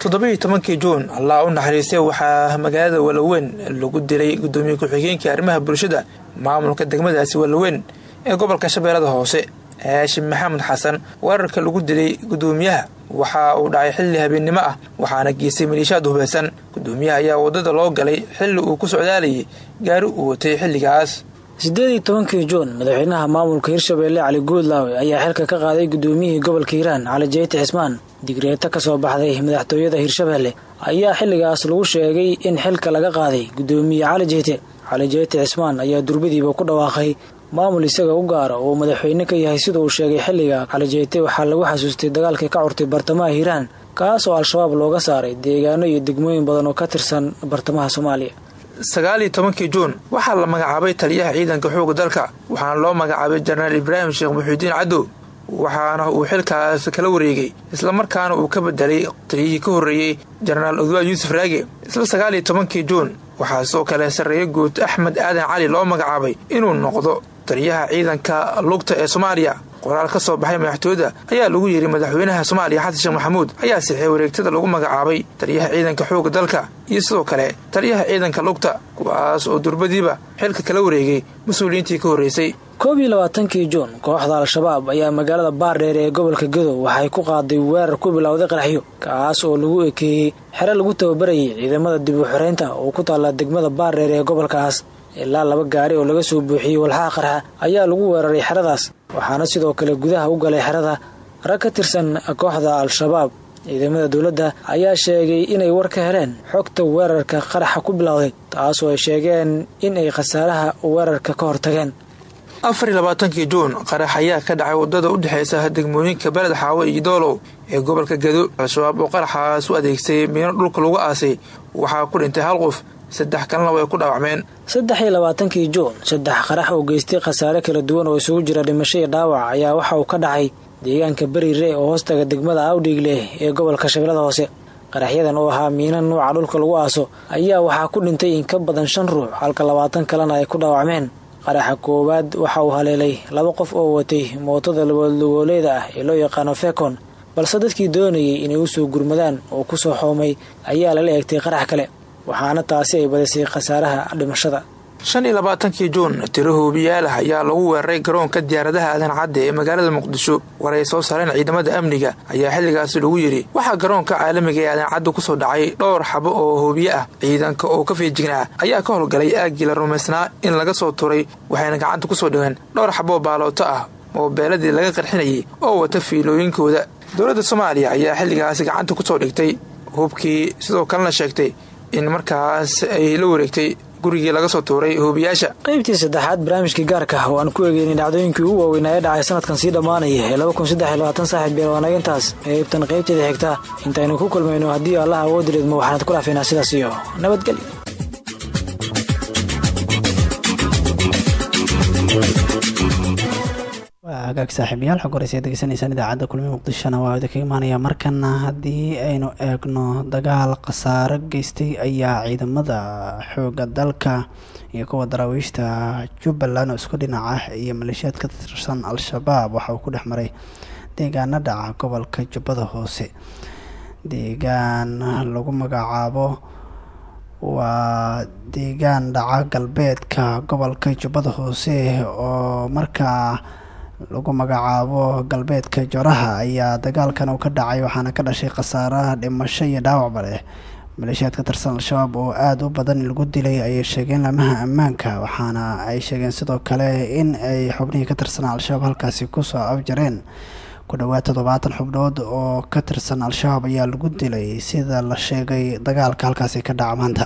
S8: toddobiiyo tobankii juun allah u naxariistay waxaa magaalada walaweyn lagu dilay guddoomiye ku-xigeenkii arrimaha bulshada maamulka degmadaasi walaweyn ee gobolka shabeellada hoose haashim maxamed xasan. Weerarka lagu dilay guddoomiyaha waxa uu dhacay xilli habeennimo ah waxaana geystay maliishaad hubaysan guddoomiyaha ayaa waddada loo galay xilli uu ku socdaalayay gaari uu watay xilligaas
S9: siddeed iyo tobankii juun madaxweynaha maamulka hirshabeelle cali guudlaawe ayaa xilka ka qaaday guddoomiyihii gobolka hiiraan cali jeyti cismaan digreeto ka soo baxday madaxtooyada hirshabeelle ayaa xilligaas lagu sheegay in xilka laga qaaday guddoomiye cali jeyte cali jeyti cismaan ayaa durbadiiba ku dhawaaqay maamul isaga u gaara oo madaxweyne ka yahay sida uu sheegay xilliga. Cali jeyte waxaa lagu xasuustay dagaalkii ka curtay bartamaha hiiraan kaas oo al-shabaab looga saaray deegaano iyo degmooyin badan oo ka tirsan bartamaha soomaaliya
S8: sagaal iyo tobankii juun waxaa la magacaabay taliyaha ciidanka xooga dalka waxaana loo magacaabay jenaraal ibraahim sheekh muxiudiin cadow waxaana uu xilkaas kala wareegay islamarkaana uu ka bedelay taliyihii ka horreeyey jenaraal odwaa yuusuf raage. Isla sagaal iyo tobankii juun waxaa sidoo kale sarreeye guud axmed aadan cali loo magacaabay inuu noqdo taliyaha ciidanka lugta ee soomaaliya qoraal ka soo baxay madaxtooyada ayaa lagu yidhi madaxweynaha soomaaliya xasan sheekh maxamuud ayaa sixiyay wareegtada lagu magacaabay taliyaha ciidanka xooga dalka iyo sidoo kale taliyaha ciidanka lugta kuwaas oo durbadiiba xilka kala wareegay mas'uuliyiintii ka horreysay.
S9: Koob iyo labaatankii juun kooxda al-shabaab ayaa magaalada baardheer ee gobolka gadow waxay ku qaaday weerar ku bilowday qaraxyo kaas oo lagu ekeeyey xere lagu tababarayay ciidamada dib u xoreynta oo ku taalla degmada baardheer ee gobolkaas ilaa laba gaari oo laga soo buuxiyey walxaha qarxa ayaa lagu weeraray xeradaas waxaana sidoo kale gudaha u galay xerada rag ka tirsan kooxda al-shabaab. Ciidamada dowladda ayaa sheegay inay war ka heleen xogta weerarka qaraxa ku bilowday taasoo ay sheegeen in ay khasaaraha weerarka ka hortageen.
S8: Afar iyo labaatankii juun qarax ayaa ka dhacay waddada u dhexaysa degmooyinka beled xaawo iyo doolow ee gobolka gado. Al-shabaab oo qaraxaas u adeegsay miino dhulka lagu aasay waxaa ku dhintay hal qof saddex kalena way ku dhaawacmeen.
S9: Saddex iyo labaatankii juun saddex qarax oo geystay khasaare kala duwan oo isugu jira dhimasho iyo dhaawac ayaa waxa uu ka dhacay deegaanka beriire oo hoostaga degmada awdhiigleh ee gobolka shabeellada hoose. Qaraxyadan oo ahaa miina nuuca dhulka lagu aaso ayaa waxaa ku dhintay in ka badan shan ruux halka labaatan kalena ay ku dhaawacmeen. Qaraxa koowaad waxa uu haleelay laba qof oo watay mootada laboodlugooleeda ah ee loo yaqaano fekon balse dadkii doonayay inay u soo gurmadaan oo ku soo xoomay ayaa lala eegtay qarax kale waxaana taasi ay badisay khasaaraha dhimashada.
S8: Shan iyo labaatankii juun tiro hoobiyaalah ayaa lagu weeraray garoonka diyaaradaha aadan cadde ee magaalada muqdisho. War ay soo saareen ciidamada amniga ayaa xilligaasi lagu yidhi waxaa garoonka caalamiga ee aadan cadde ku soo dhacay dhowr xabo oo hoobiye ah. Ciidanka oo ka feejignaa ayaa ka howlgalay aaggii rumaysnaa in laga soo turay waxayna gacanta ku soo dhigeen dhowr xaboo baalooto ah oo beeladii laga qarxinayay oo wata fiilooyinkooda. Dowladda soomaaliya ayaa xilligaasi gacanta ku soo dhigtay. Hubkii sidoo kalena sheegtay in markaas ay la wareegtay gurigii laga soo tuuray hoobiyaasha
S9: qaybtii saddexaad barnaamijkii gaarka ah oo aan ku eegeynay dhacdooyinkii ugu waaweynaa ee dhacay sanadkan sii dhammaanaya ee saaxiib beel waa naga intaas qaybtan qaybteeda xigta intaynu ku kulmayno haddii allah awoodi leedmo waxaanad ku dhaafaynaa sidaas iyo nabadgelyo
S2: hagaag saaxiibayaal xog horeysa degeysanaysaan idaacadda kulmi muqdishona waa idinka imaanaya. Markana haddii aynu eegno dagaal khasaaro geystay ayaa ciidamada xooga dalka iyo kuwa daraawiishta jubbaland oo isku dhinac ah iyo maleeshiyaad ka tirsan al-shabaab waxa uu ku dhex maray gobolka jubbada hoose. Deegaan lagu magacaabo waa deegaan dhaca galbeedka gobolka jubbada hoose oo markaa lagu magacaabo galbeedka joraha ayaa dagaalkan uu ka dhacay waxaana ka dhashay khasaaraha dhimasho iyo dhaawacba leh maleeshiyaad ka tirsan al-shabaab oo aada u badan lagu dilay ayay sheegeen lamaha ammaanka waxaana ay sheegeen sidoo kale in ay xubnihii ka tirsanaa al-shabaab halkaasi ku soo afjareen ku dhowaad toddobaatan xubnood oo ka tirsan al-shabaab ayaa lagu dilay sida la sheegay dagaalka halkaasi ka dhaca maanta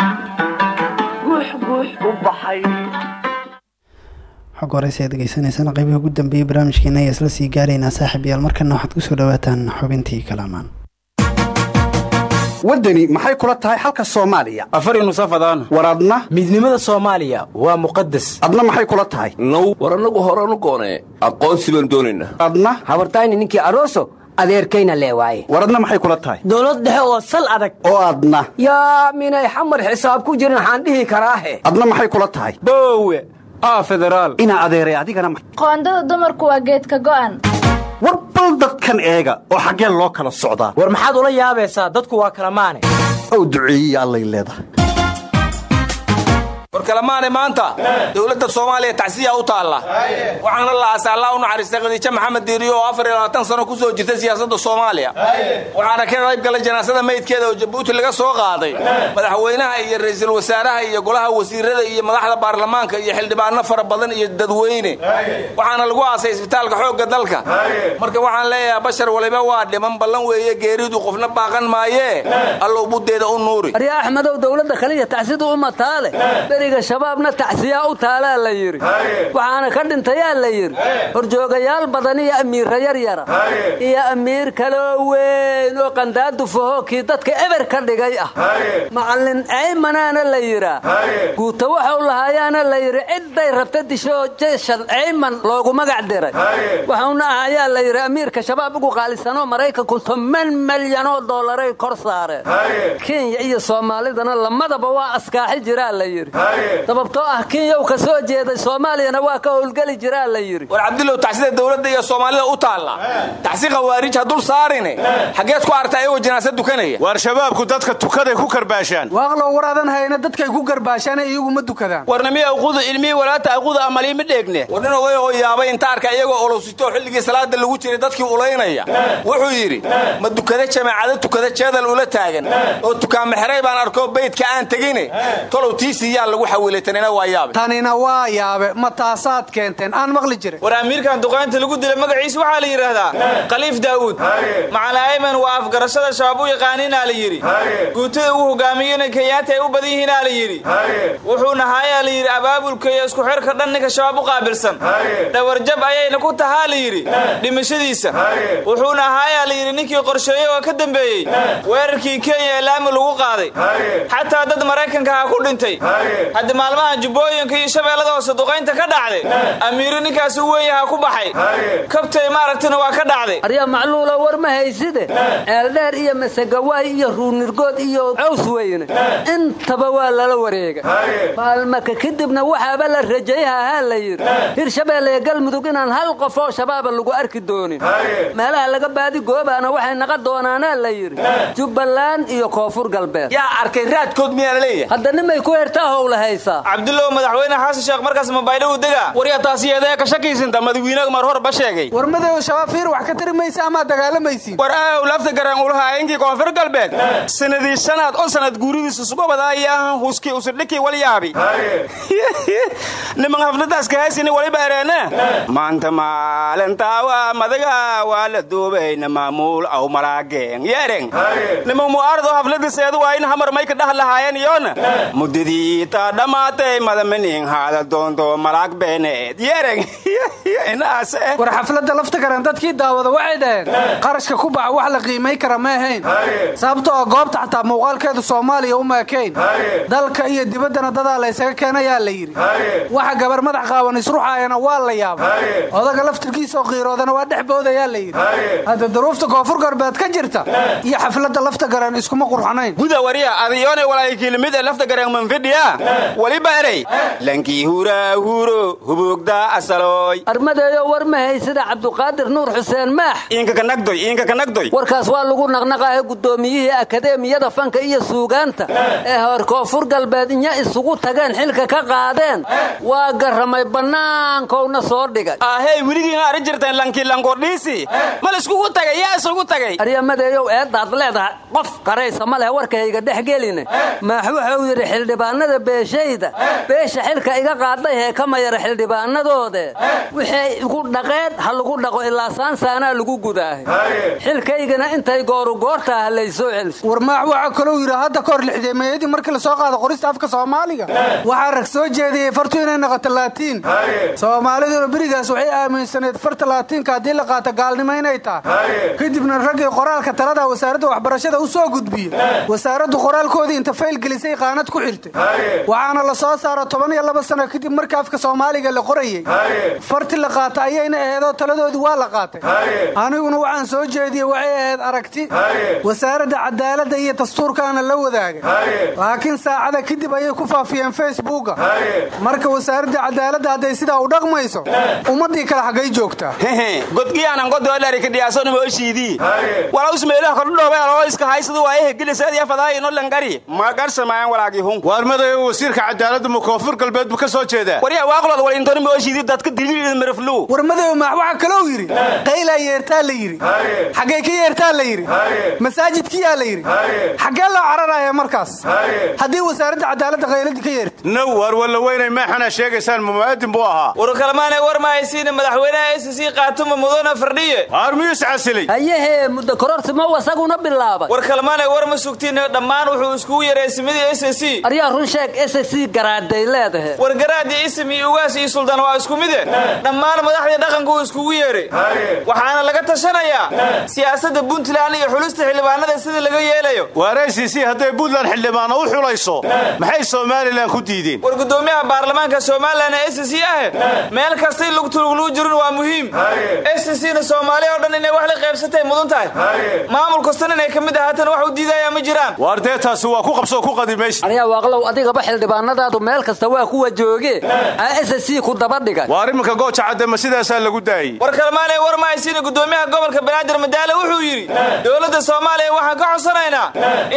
S2: xog horeysa aad degeysanaysaan ugu dambeeyey barnaamijkeena ayaa isla sii gaaraynaa saaxiib yaal. Markana waxaad ku soo dhawaataan xubintii kalamaan
S10: waddani maxay kula tahay xalka soomaaliya?
S11: Afari nusafadaan
S10: war adna?
S11: Midnimada soomaaliya waa muqadas
S10: adna maxay kula tahay?
S12: Now war annagu horanu goonee aqoonsi baan doonaynaa
S10: adna?
S13: Habartayni ninkii aroso adeerkayna lee waaye.
S10: War adna maxay kula tahay?
S13: Dowlad dhexe oo sal adag.
S10: Oo adna
S13: yaa minay xamar xisaab ku jirin waxaan dhihi karaahe
S10: adna maxay kula tahay?
S11: Boowe aa federaal.
S10: Inaa adeeray adigana
S14: qoondada dumarku waa geedka go'an.
S10: War bal dadkan eega oo xaggee loo kala socdaa.
S11: War maxaad ula yaabaysaa dadku waa kala maane.
S10: Ow duceeyiyi allay leedahay
S3: war kalamaane maanta dowladda soomaaliya tacsiya u taalla. Waxaana la aasa allah u naxariistay khadiijo maxamed diiriyo oo afar iyo labaatan sano ku soo jirtay siyaasadda soomaaliya. Waxaana ka qayb galay janaasada meydkeeda oo jabuuti laga soo qaaday. Madaxweynaha iyo ra'iisul wasaaraha iyo golaha wasiirada iyo madaxda baarlamaanka iyo xildhibaano fara badan iyo dadweyne. Waxaana lagu aasay isbitaalka xoogga dalka. Marka waxaan leeyahay bashar waliba waa dhiman ballan weeye geeridu qofna baaqan maayee. Allow buddeeda u nuuri.
S13: Arya axmedow dowladda kaliya tacsidu u beriga shabaabna tacsiyaa u taalaa la yidhi. Waxaana ka dhintayaa la yidhi. Horjoogayaal badan iyo amiirra yaryara iyo amiir kaloo weyn oo qandaadu faho kii dadka eber ka dhigay ah. Macallin ceymanaana la yidhaa. Guuta waxau lahaayaana la yidhi cidday rabta dishoo jeeshan ceyman loogu magac diray. Waxauna ah ayaa la yidhi amiirka shabaab ugu qaalisanoo maraykanku toban malyanoo dollaray kor saareen kenya iyo soomaalidana lamadaba waa askaaxi jiraa la yidhi sababtoo ah kenyaw ka soo jeeday soomaaliyana waa ka howlgeli jiraa la yidhi.
S3: War cabdilow tacsida dowladda iyo soomaalida u taalla. Tacsi khawaarij ha dul saarine. Xaggeed ku arta ayagoo janaasa dukanaya.
S15: Waar shabaabku dadka tukaday ku karbaashaan
S16: waaqlow waraadan hayna dadkay ku garbaashaane iyagu ma dukadaan.
S3: Warnami aqudu ilmihii walaata aqudu amalii ma dheegne. War nin oday oo yaabay inta arka iyagoo olowsitoo xilligii salaada lagu jiray dadkii ulaynaya. Wuxuu yidhi ma dukada jamaacado tukada jeedal ula taagan. Oo tukaanmaxeray baan arkoo baydka aan tegine. Tolow tiisiyaa lagu xawilay tanina waa yaabe.
S16: Tanina waa yaabe ma taasaad keenteen aan maqli jiray
S17: war amiirkan duqaynta lagu dilay magaciisa waxaa la yidhaahdaa khaliif daa'uud macala ayman waa afgarashada shabaab u yaqaaninaa la yidhi. Guutada uu hogaamiyena kenyaata ay u badan yihiinaa la yidhi. Wuxuuna haayaa la yidhi abaabulka iyo isku xirka dhan ninka shabaab u qaabilsan. Dhawarjab ayayna ku tahaa la yidhi dhimashadiisa. Wuxuuna ahaayaa la yidhi ninkii qorsheeyey oo ka dambeeyey weerarkii kenya ee laami lagu qaaday. Xataa dad maraykanka ha ku dhintay ha haddi maalmahan jubbooyinka iyo shabeellada hoose duqaynta ka dhacday amiiri ninkaasi u weyn yahaa ku baxay. Kabtay maaragtina waa ka dhacday.
S13: Aryaa macluula war ma hayside. Ceeldheer iyo masegawaay iyo ruunirgood iyo caws weyne intaba waa lala wareega. Maalmaka kadibna waxaaba la rajayhahaa la yidhi. Hirshabeelle iyo galmudug inaan hal qof oo shabaaba lagu arki doonin. Meelaha laga baadi goobaana waxay naqa doonaanaa la yidhi. Jubbaland iyo koonfur galbeed.
S18: Yaa arkay raadkood miyaa leeyahay?
S13: Hadda nimay ku hertaa howla haysaa
S17: cabdulow madaxweyne xasan sheekh markaas mabaydho u dega?
S3: Warya taasiyeedee ka shakiisinta madawiinaga mar hor ba sheegay.
S16: War madow shabaab fiir wax ka tari maysa amaa dagaalamaysiin
S3: war aaw lafta garan ulahaa inkii koonfur galbeed. Sanadii shanaad oo sanad guuridiisa sugobada ayaa huski usudhiki walyaabi (laughs) niman hafladaas kahaysini waliba ereene. Maanta maalintaa waa madaga waa la duubayna maamuul aw malaageen yeereng niman mu'aarad oo hafladiseedu waa in hamar may ka dhah lahaayeen iyoona muddadii taa dhammaatay madamanin haada doonto malaag beeneed yeereng inaas (laughs) eh
S16: war xafladda lafta garan dadkii daawada waxay dhaheen qarashka ku baxa wax la qiimay kara ma ahayn sababta oo goobta xataa muuqaalkeedu soomaaliya uma ekayn dalka iyo dibaddana dadaa la ysaga keenayaa la yidhi. Waxa gabar madax qaawan isruxaayana waa la yaabay. Odaga laftirkiisaoo qiiroodana waa dhex boodayaa la yidhi. Hadda duruufta koonfur galbeed ka jirta iyo xafladda lafta garan iskuma qurxanayn.
S3: Guda wariya adiyoonay walaaykilmid ee lafta garan manfidhiya waliba erey lankii huraa huuro hubuugdaa asalooy
S13: armadeeyo war ma haysida cabduqaadir nuur xuseen maax.
S3: Iinka kanagdoy iinka kanagdoy
S13: warkaas waa lagu naqnaqaahe guddoomiyihii akadeemiyada fanka iyo suugaanta. Ee hor koonfur galbeed inya isugu tageen xilka ka qaadeen. Waa garramay bannaankowna soo dhigay.
S3: Ahey weligiina ari jirteen lankii lankodhiisi mal iskugu tagay yaa isugu tagay.
S13: Aryamadeeyow eeddaad leedahay qof qaraysa ma leh warkayga dhex geline. Maax wuxuu yidhi xildhibaanada beeshayda beesha xilka iga qaadday hee ka mayara xildhibaanadoode waxay igu dhaqeen ha lagu dhaqo ilaa saansaanaa lagu gudaahay. Xilkaygana intay gooru goortaa ha laysoo celiso.
S16: War maax waxaa kalou yidhi hadda kahor lixdeemeeyadii markii la soo qaado qorista afka soomaaliga. Waxaa rag soo jeediyey fartu inay noqoto laatiin. Soomaaliduna berigaas waxay aaminsaneed farta laatiinka haddii la qaato gaalnimo inay tahay. Kadibna raggii qoraalka talada wasaaradda waxbarashada u soo gudbiye wasaaraddu qoraalkoodii inta fayl gelisay qaanad ku xirtay waxaana la soo saaro toban iyo laba sano kadib marka afka soomaaliga la qorayey farti la qaata ayayna aheedoo taladoodii waa la qaatay. Aniguna waxaan soo jeediyey waxay ahayd aragti. Wasaaradda cadaaladda iyo dastuurkaana la wadaagay. Laakiin saacada kadib ayay ku faafiyeen facebooka. Marka wasaaradda cadaaladda hadday sidaa u dhaqmayso ummaddii kale xaggay joogtaa
S3: godgiyaanan godoolari kadhiyaasonima oshiidii. Walaus meelaha kordhodhoobe aloo iska haysadu waa ehegeliseediya fadaayino langari ma garsamayaan walaagii hun
S15: waarmadayo wasiirka cadaaladda ma koonfur galbeed buu ka soo jeedaa.
S3: Waryaa waaqlood walintoni ma oshiidii dadka dililida maraflu
S16: war madow maax waxaa kalou yidhi. Qaylaa yeertaa la yidhi. Xaggay ka yeertaa la yidhi. Masaajidkiyaa la yidhi. Xaggee loo cararaya markaas. Haddii wasaaradda cadaaladda qayladii ka yeerta
S15: now waar walla weynay maaxanaa sheegaysaan mumaadin buu ahaa.
S17: War kalmaanay war ma haysiina madaxweynaha s c qaatuma mudana fardhiye.
S15: Waar miyuu iscasilay
S13: hayahee muddo korortimo wasaguna bilaabay.
S17: War kalmaanay war ma sugtiin dhammaan wuxuu iskugu yaray simidii s c.
S13: Aryaa run sheeg s c garaaday leedahe
S17: war garaadii isim iyo ugaas iyo suldaan waa isku mide dhammaan madaxdii dhaqanku uu iskugu waxaana laga tashanayaa siyaasadda puntland iyo xulista xildhibaanada sida laga yeelayo.
S15: Waar a c c hadday puntland xildhibaano u xulayso maxay somalilan ku diideen?
S17: War guddoomiyaha baarlamaanka somalilan ee s c ah meel kastay lugtuluglu jirin waa muhiim. S c na soomaaliya oo dhan inay wax la qaybsatay mudan tahay. Maamul kastana inay ka mid ahaatan wax u diidaya ma jiraan.
S15: Waar dee taasi waa ku qabsoo ku qadimaysa
S13: xildhibaanadaadu meel kasta waa kuwa jooge. S c ku daba dhigay
S15: waar iminka gooja caddema sidaasaa lagu daayey
S17: war kalmaanay war ma haysiina guddoomiyaha gobolka banaadir madaale wuxuu yidhi dowladda soomaaliya waxaan ka codsanaynaa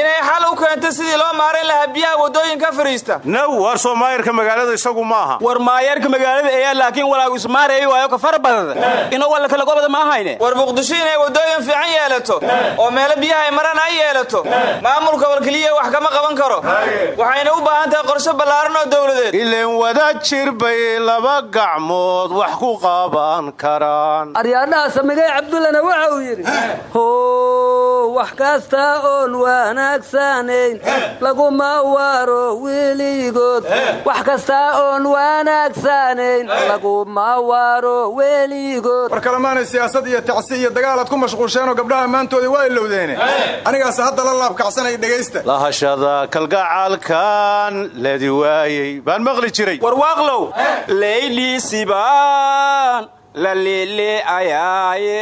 S17: inay xal u keento sidii loo maarayn lahaa biyaha waddooyinka fariista.
S15: Naw waar soo maayarka magaalada isagu maaha.
S3: War maayeerka magaalada eeyaa laakiin walaagu ismaareeyo waayo ka fara badada inoo walla kala gobada ma ahayne?
S17: War muqdisho inay waddooyin fiican yeelato oo meelo biyaha ay maraan ay yeelato. Maamulka walkeliya wax kama qaban karo. Waxayna u baahan tahay qorshe ballaaran oo dowladeed
S15: ileen wada jir bay laba gacmood wax ku qaban karaan.
S13: Aryaadhaha samigay cabdullana waxa uu yidhi how wax kasta oon wanaagsanayn laguma waro weligood. Wax kasta oon wanaagsanayn laguma waro weligood.
S19: War kalemaanay siyaasad iyo tacsi iyo dagaalaad ku mashquulsheenoo gabdhaha ammaantoodii waa ilowdeene anigaas hadda la laabkacsanaya dhegaysta.
S15: Lahashada kalgacaalkan le leedi waayey baan maqli jiray.
S3: Warwaaqlow leyliisibaan la leeleayaaye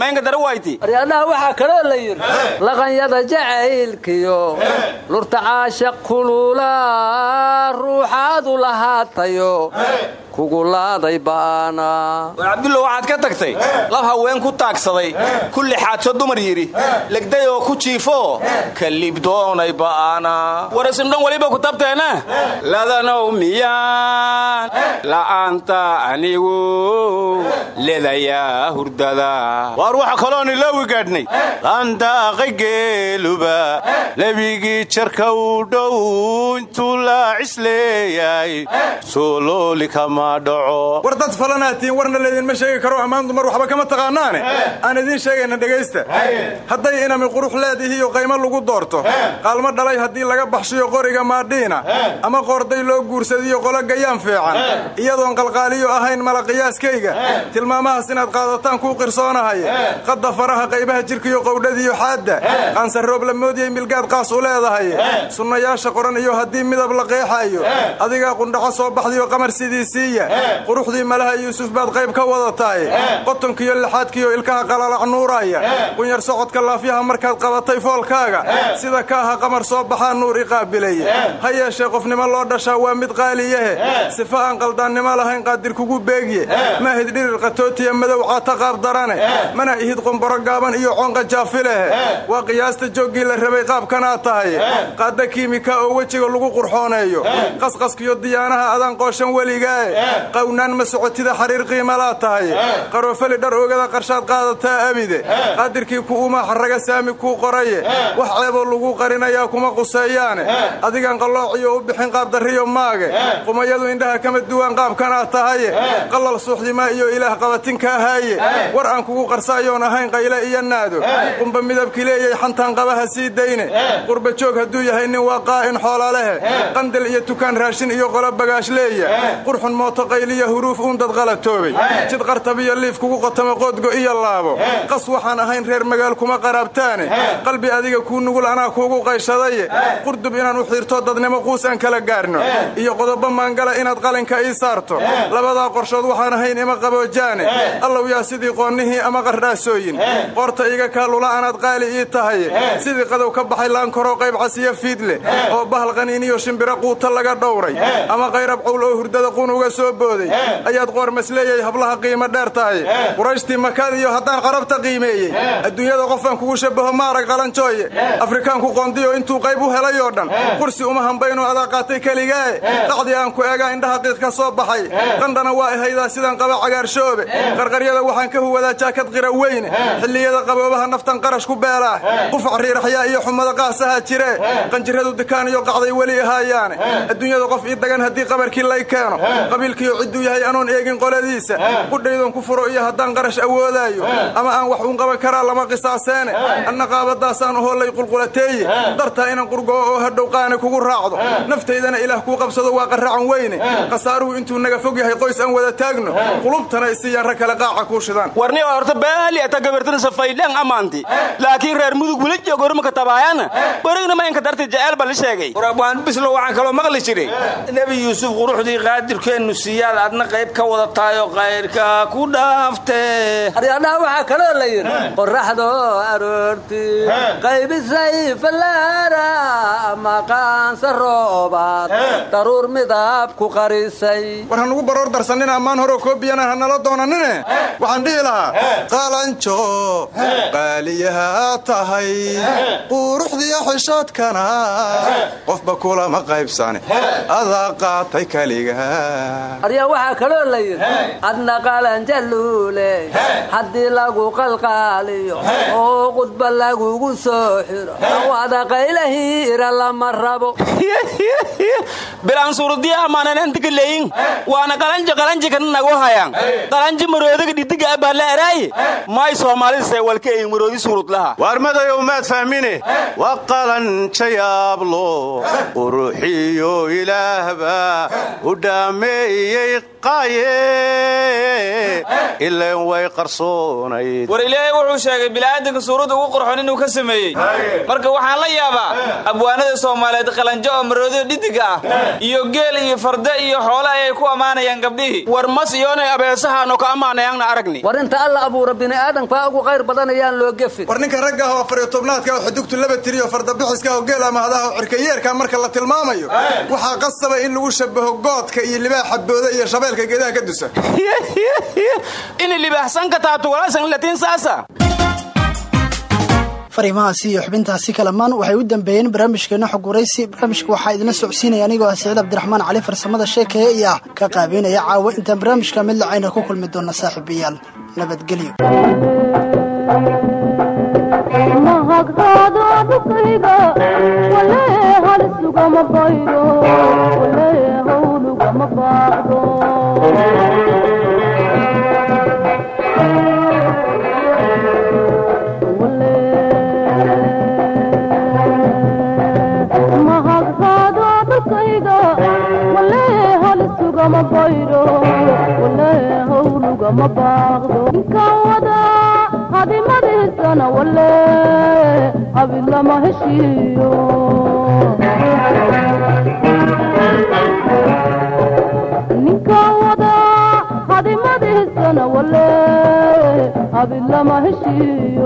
S3: maynka dara wayti
S13: aryaadhaha waxaa kaloo la yidhi laqanyada jacaylkiyo lurta caashaq kulula ruuxaadu lahaatayo kugulaaday ba'ana.
S18: War cabdullo waxaad ka tagtay? Lab haween ku taagsaday. Kulli xaadso dumar yidhi. Legday oo ku jiifoo ka libdoonay ba'ana.
S3: War isindhon weliba ku tabteena ladanow miyaan. La'aanta anigu ledayaa hurdada.
S15: Waar waxa kaloon iloowi gaadhnay? Qaandaaqay geeluba. Lebigii jarka u dhow intuu laacis leeyahay soolooli kama dhaco.
S19: War dad falanaatiin warna laydinma sheegi karo ammaan dumar waxba kama taqaanaane. Aan idiin sheegayna dhegaysta hadday inami qurux leedihiiyo qaymo lagu doorto. Qaalmo dhalay haddii laga baxshiyo qoriga maadhiina ama qoorday loo guursadiyo qolo gayaan fiican. Iyadoon qalqaaliyo ahayn mala qiyaaskayga. Tilmaamahaas inaad qaadataan kuu qirsoonahay qadda faraha qaybaha jirkiyo qowdhadiyo xaadda. Qaansaroob la moodiyey milgaad qaas u leedahay sunnayaasha qoran iyo haddii midab la qeexaayo. Adigaa qundhaco soo baxdiyo qamar sidiisiiya quruxdii malaha yuusuf baad qayb ka wadatahay qotonkiyo lixaadkiyo ilkaha qalalac nuuraya. Qunyar socodka laafyaha markaad qabatay foolkaaga. Sida kaaha qamar soo baxaa nuur i qaabilay. Ha yeeshee qofnimo loo dhashaa waa mid qaaliyahe sifa aan qaldaannimo lahayn qaadir kugu beegye. Maahid dhirir qatootiya madow caata qaab darane. Mana ihid qomboro gaaban iyo coonqa jaafilehe waa qiyaasta jooggii la rabay qaabkanaad tahay. Qaadda kiimika oo wejiga lagu qurxooneeyo. Qasqaskiyo diyaanaha adaan qooshan weligaae qawnaan ma socotida xariir qiimalaa tahay. Qaroofali dhar oogada qarshaad qaadataa abide. Qaadirkii ku umaa xarraga saami kuu qoraye. Wax ceeboo lagu qarinayaa kuma quseeyaane. Adigan qalloociyo u bixin qaabdarriyo maage. Qumayadu indhaha kama duwan qaabkanaad tahaye. Qallal suuxdimaa iyo ilaah qabatinkaa haaye war aan kugu qarsaayoon ahayn qayle iyo naado. Qumba midabki leeyay xantaan qabaha sii dayne. Qurba joog hadduu yahay nin waa qaa'in xoolalehe qandal iyo tukaan raashin iyo qolo bagaash leeya. Qurxun mooto qayliya huruuf uun dad qalatoobay jid qartab iyo liif kugu qotama qoodgo iyo laabo. Qas waxaan ahayn reer magaal kuma qaraabtaane. Qalbi adiga kuu nugul anaa kuugu qayshadaye qurdub inaan u xiirto dadnimo quus aan kala gaarno. Iyo qodobo maangala inaad qalinka ii saarto. Labadaa qorshood waxaan ahayn ima qaboojaane allow yaa sidii qoonnihii ama qardhaasooyin qoorta iga kaalula anaad qaali ii tahay sidii qadow ka baxay laankoroo qayb casiyo fiidle. Oo bahal qaniiniyo shimbiro quuta laga dhowray. Ama qayrab cowl oo hurdada qun uga soo booday. Ayaad qoor masleeyay hablaha qiimo dheer tahay. Qurayshtii makaad iyo haddaan qarabta qiimeeyey. Adduunyada qofaan kugu shabaho maarag qalanjooye. Afrikaanku qoondiyo intuu qayb u helay oo dhan. Kursi uma hambaynoo adaa qaatay keligaae qacdii aan ku eegaa indhaha qiid ka soo baxay. Qandhana waa ihaydaa sidaan qaba cagaarshoobe. Qarqaryada waxaan ka huwadaa jaakad qira weyne xilliyada qaboobaha naftan qarash ku beelaah qufac riiraxyaa iyo xumada qaasaha jiree qanjiradu dikaan iyo qacday weli ahaayaane adduunyada qof ii dagan haddii qabarkii lay keeno qabiilkiiyo cidduu yahay anoon eegin qoladiisa. Qudhaydoon ku furo iyo haddaan qarash awoodaayo. Ama aan wax uun qaban karaa lama qisaaseene anna qaabadaasaan hoolay qulqulateeye dartaa inaan qurgoo oo hadhow qaani kugu raacdo. Naftaydana ilaah kuu qabsado waa qarracan weyne. Khasaaruhu intuu naga fog yahay qoys aan wada taagno. Qulubtana isiyaan rag kale qaaca kuu shidaan.
S3: Warni horta baali ata gabartan safaydhan amaanti laakiin reer mudug weli joogormaka tabaayana berigna ma inka darti jeceel ba la sheegay.
S18: Warabaan bislo waxaan kaloo maqli jiray. Nebi yuusuf quruxdii qaadirkeennu siiyaad adna qayb ka wadataayo qayrka ku dhaafte.
S13: Aryaadhaha waxaa kaloo la yidhi qoraxdo aroortii qaybisay fallaara ama qaansa roobaad daruur midab ku qarisay.
S19: War hanugu baroor darsannin ammaan horoo koobiyana hanala doonanine? Waxaan dhihi lahaa qalanjo qaaliyaha tahay quruxdiyo xishoodkana qofba kulama qaybsane adaa qaatay kaliga
S13: aryaa waxaa kaloo la yidhi adna qalanjaluule haddii lagu qalqaaliyo oo qudba lagugu soo xiro wada qaylahiira lama rabo. (laughs)
S3: Bilaan suuradiya amaanan antiga leyin waana qalanji qalanji kana nagu hayaan. Qalanji maroodiga dhidiga abaala eraaye maay soomaalidase walka ay maroodi suurudlaha
S15: waar madayow maad fahmine? Waa qalanjayaablo quruxiyo ilaahba u dhaameey weeyey qaaye ileen way qarsoonayd
S17: war ilaahay wuxuu sheegay bilaadanka suuradda ugu qorxon inuu ka sameeyey. Marka waxaan la yaabaa abwaanada soomaaliyeed qalanjo oo maroodida dhiddiga ah iyo geel iyo farde iyo xoole ayay ku ammaanayaan gabdhihii
S11: war mas iyoonay abeesahaano ka ammaanayaanna aragni.
S13: War inta alla abuura bini'aadankaa ugu qayr badan ayaan loo gefin.
S19: War ninka ragga ah oo afariyo tobnaadka oo xudugtu laba tiriyo fardabixiska oo geel amahadaha oo cirkayeerka marka la tilmaamayo waxaa qasaba in lagu shabaho goodka iyo libaaxa booda iyo shabeelka geedaha ka dusa. (laughs)
S11: Ini libaaxsanka taatu walaasan latiin saasa.
S6: Fariimahaasi iyo xubintaasi kalamaan waxay u dambeeyeen barnaamijkeena xog waraysi barnaamijka waxaa idina socodsiinaya anigoo ah siciid cabdiraxmaan cali farsamada sheekaya iyo ah ka qaabeynaya caawa. Intaan barnaamijka mid lacayna ku kulmi doona saaxiibayaal nabadgelyo
S20: mahagtaado dhukayga wale halisuugama baydo wale hawlugama baacdo mahagtaado dhukayga wale halisuugama baydo wale hawlugama baaqdo ninkan wada hadimadiisana wale abid lama heshiiyo abid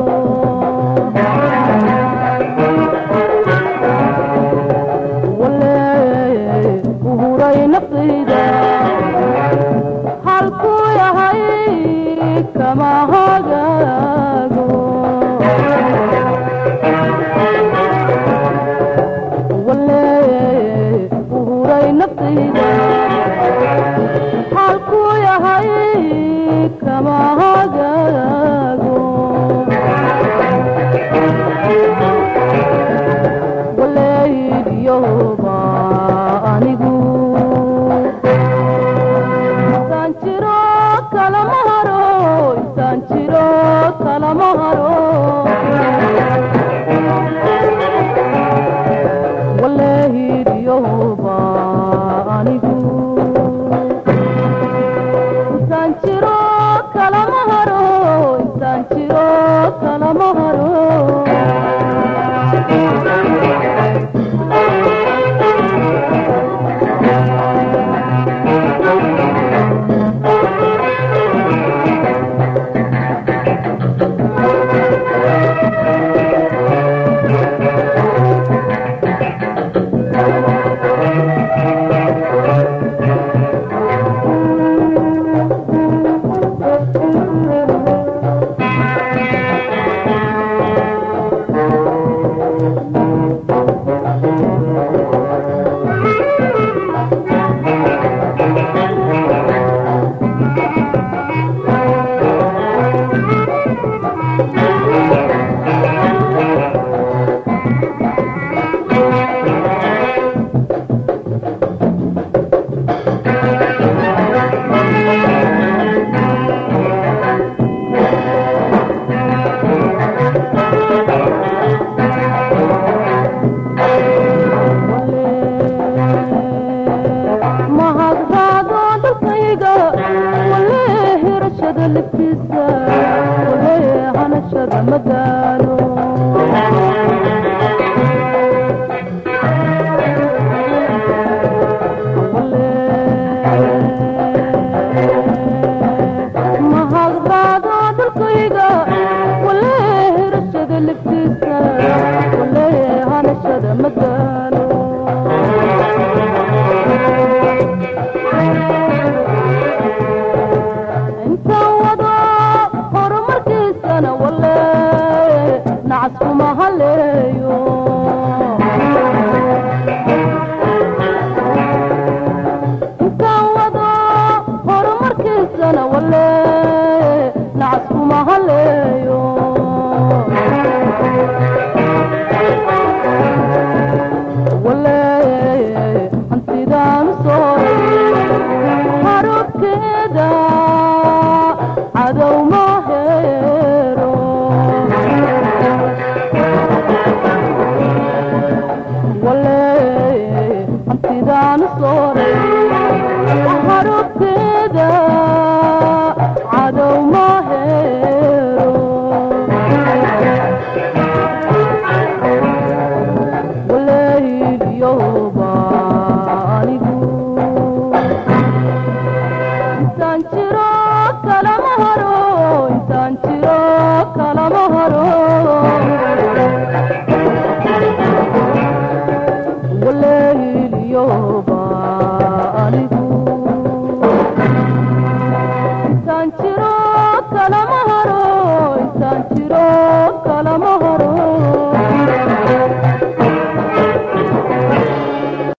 S20: kalama hanashada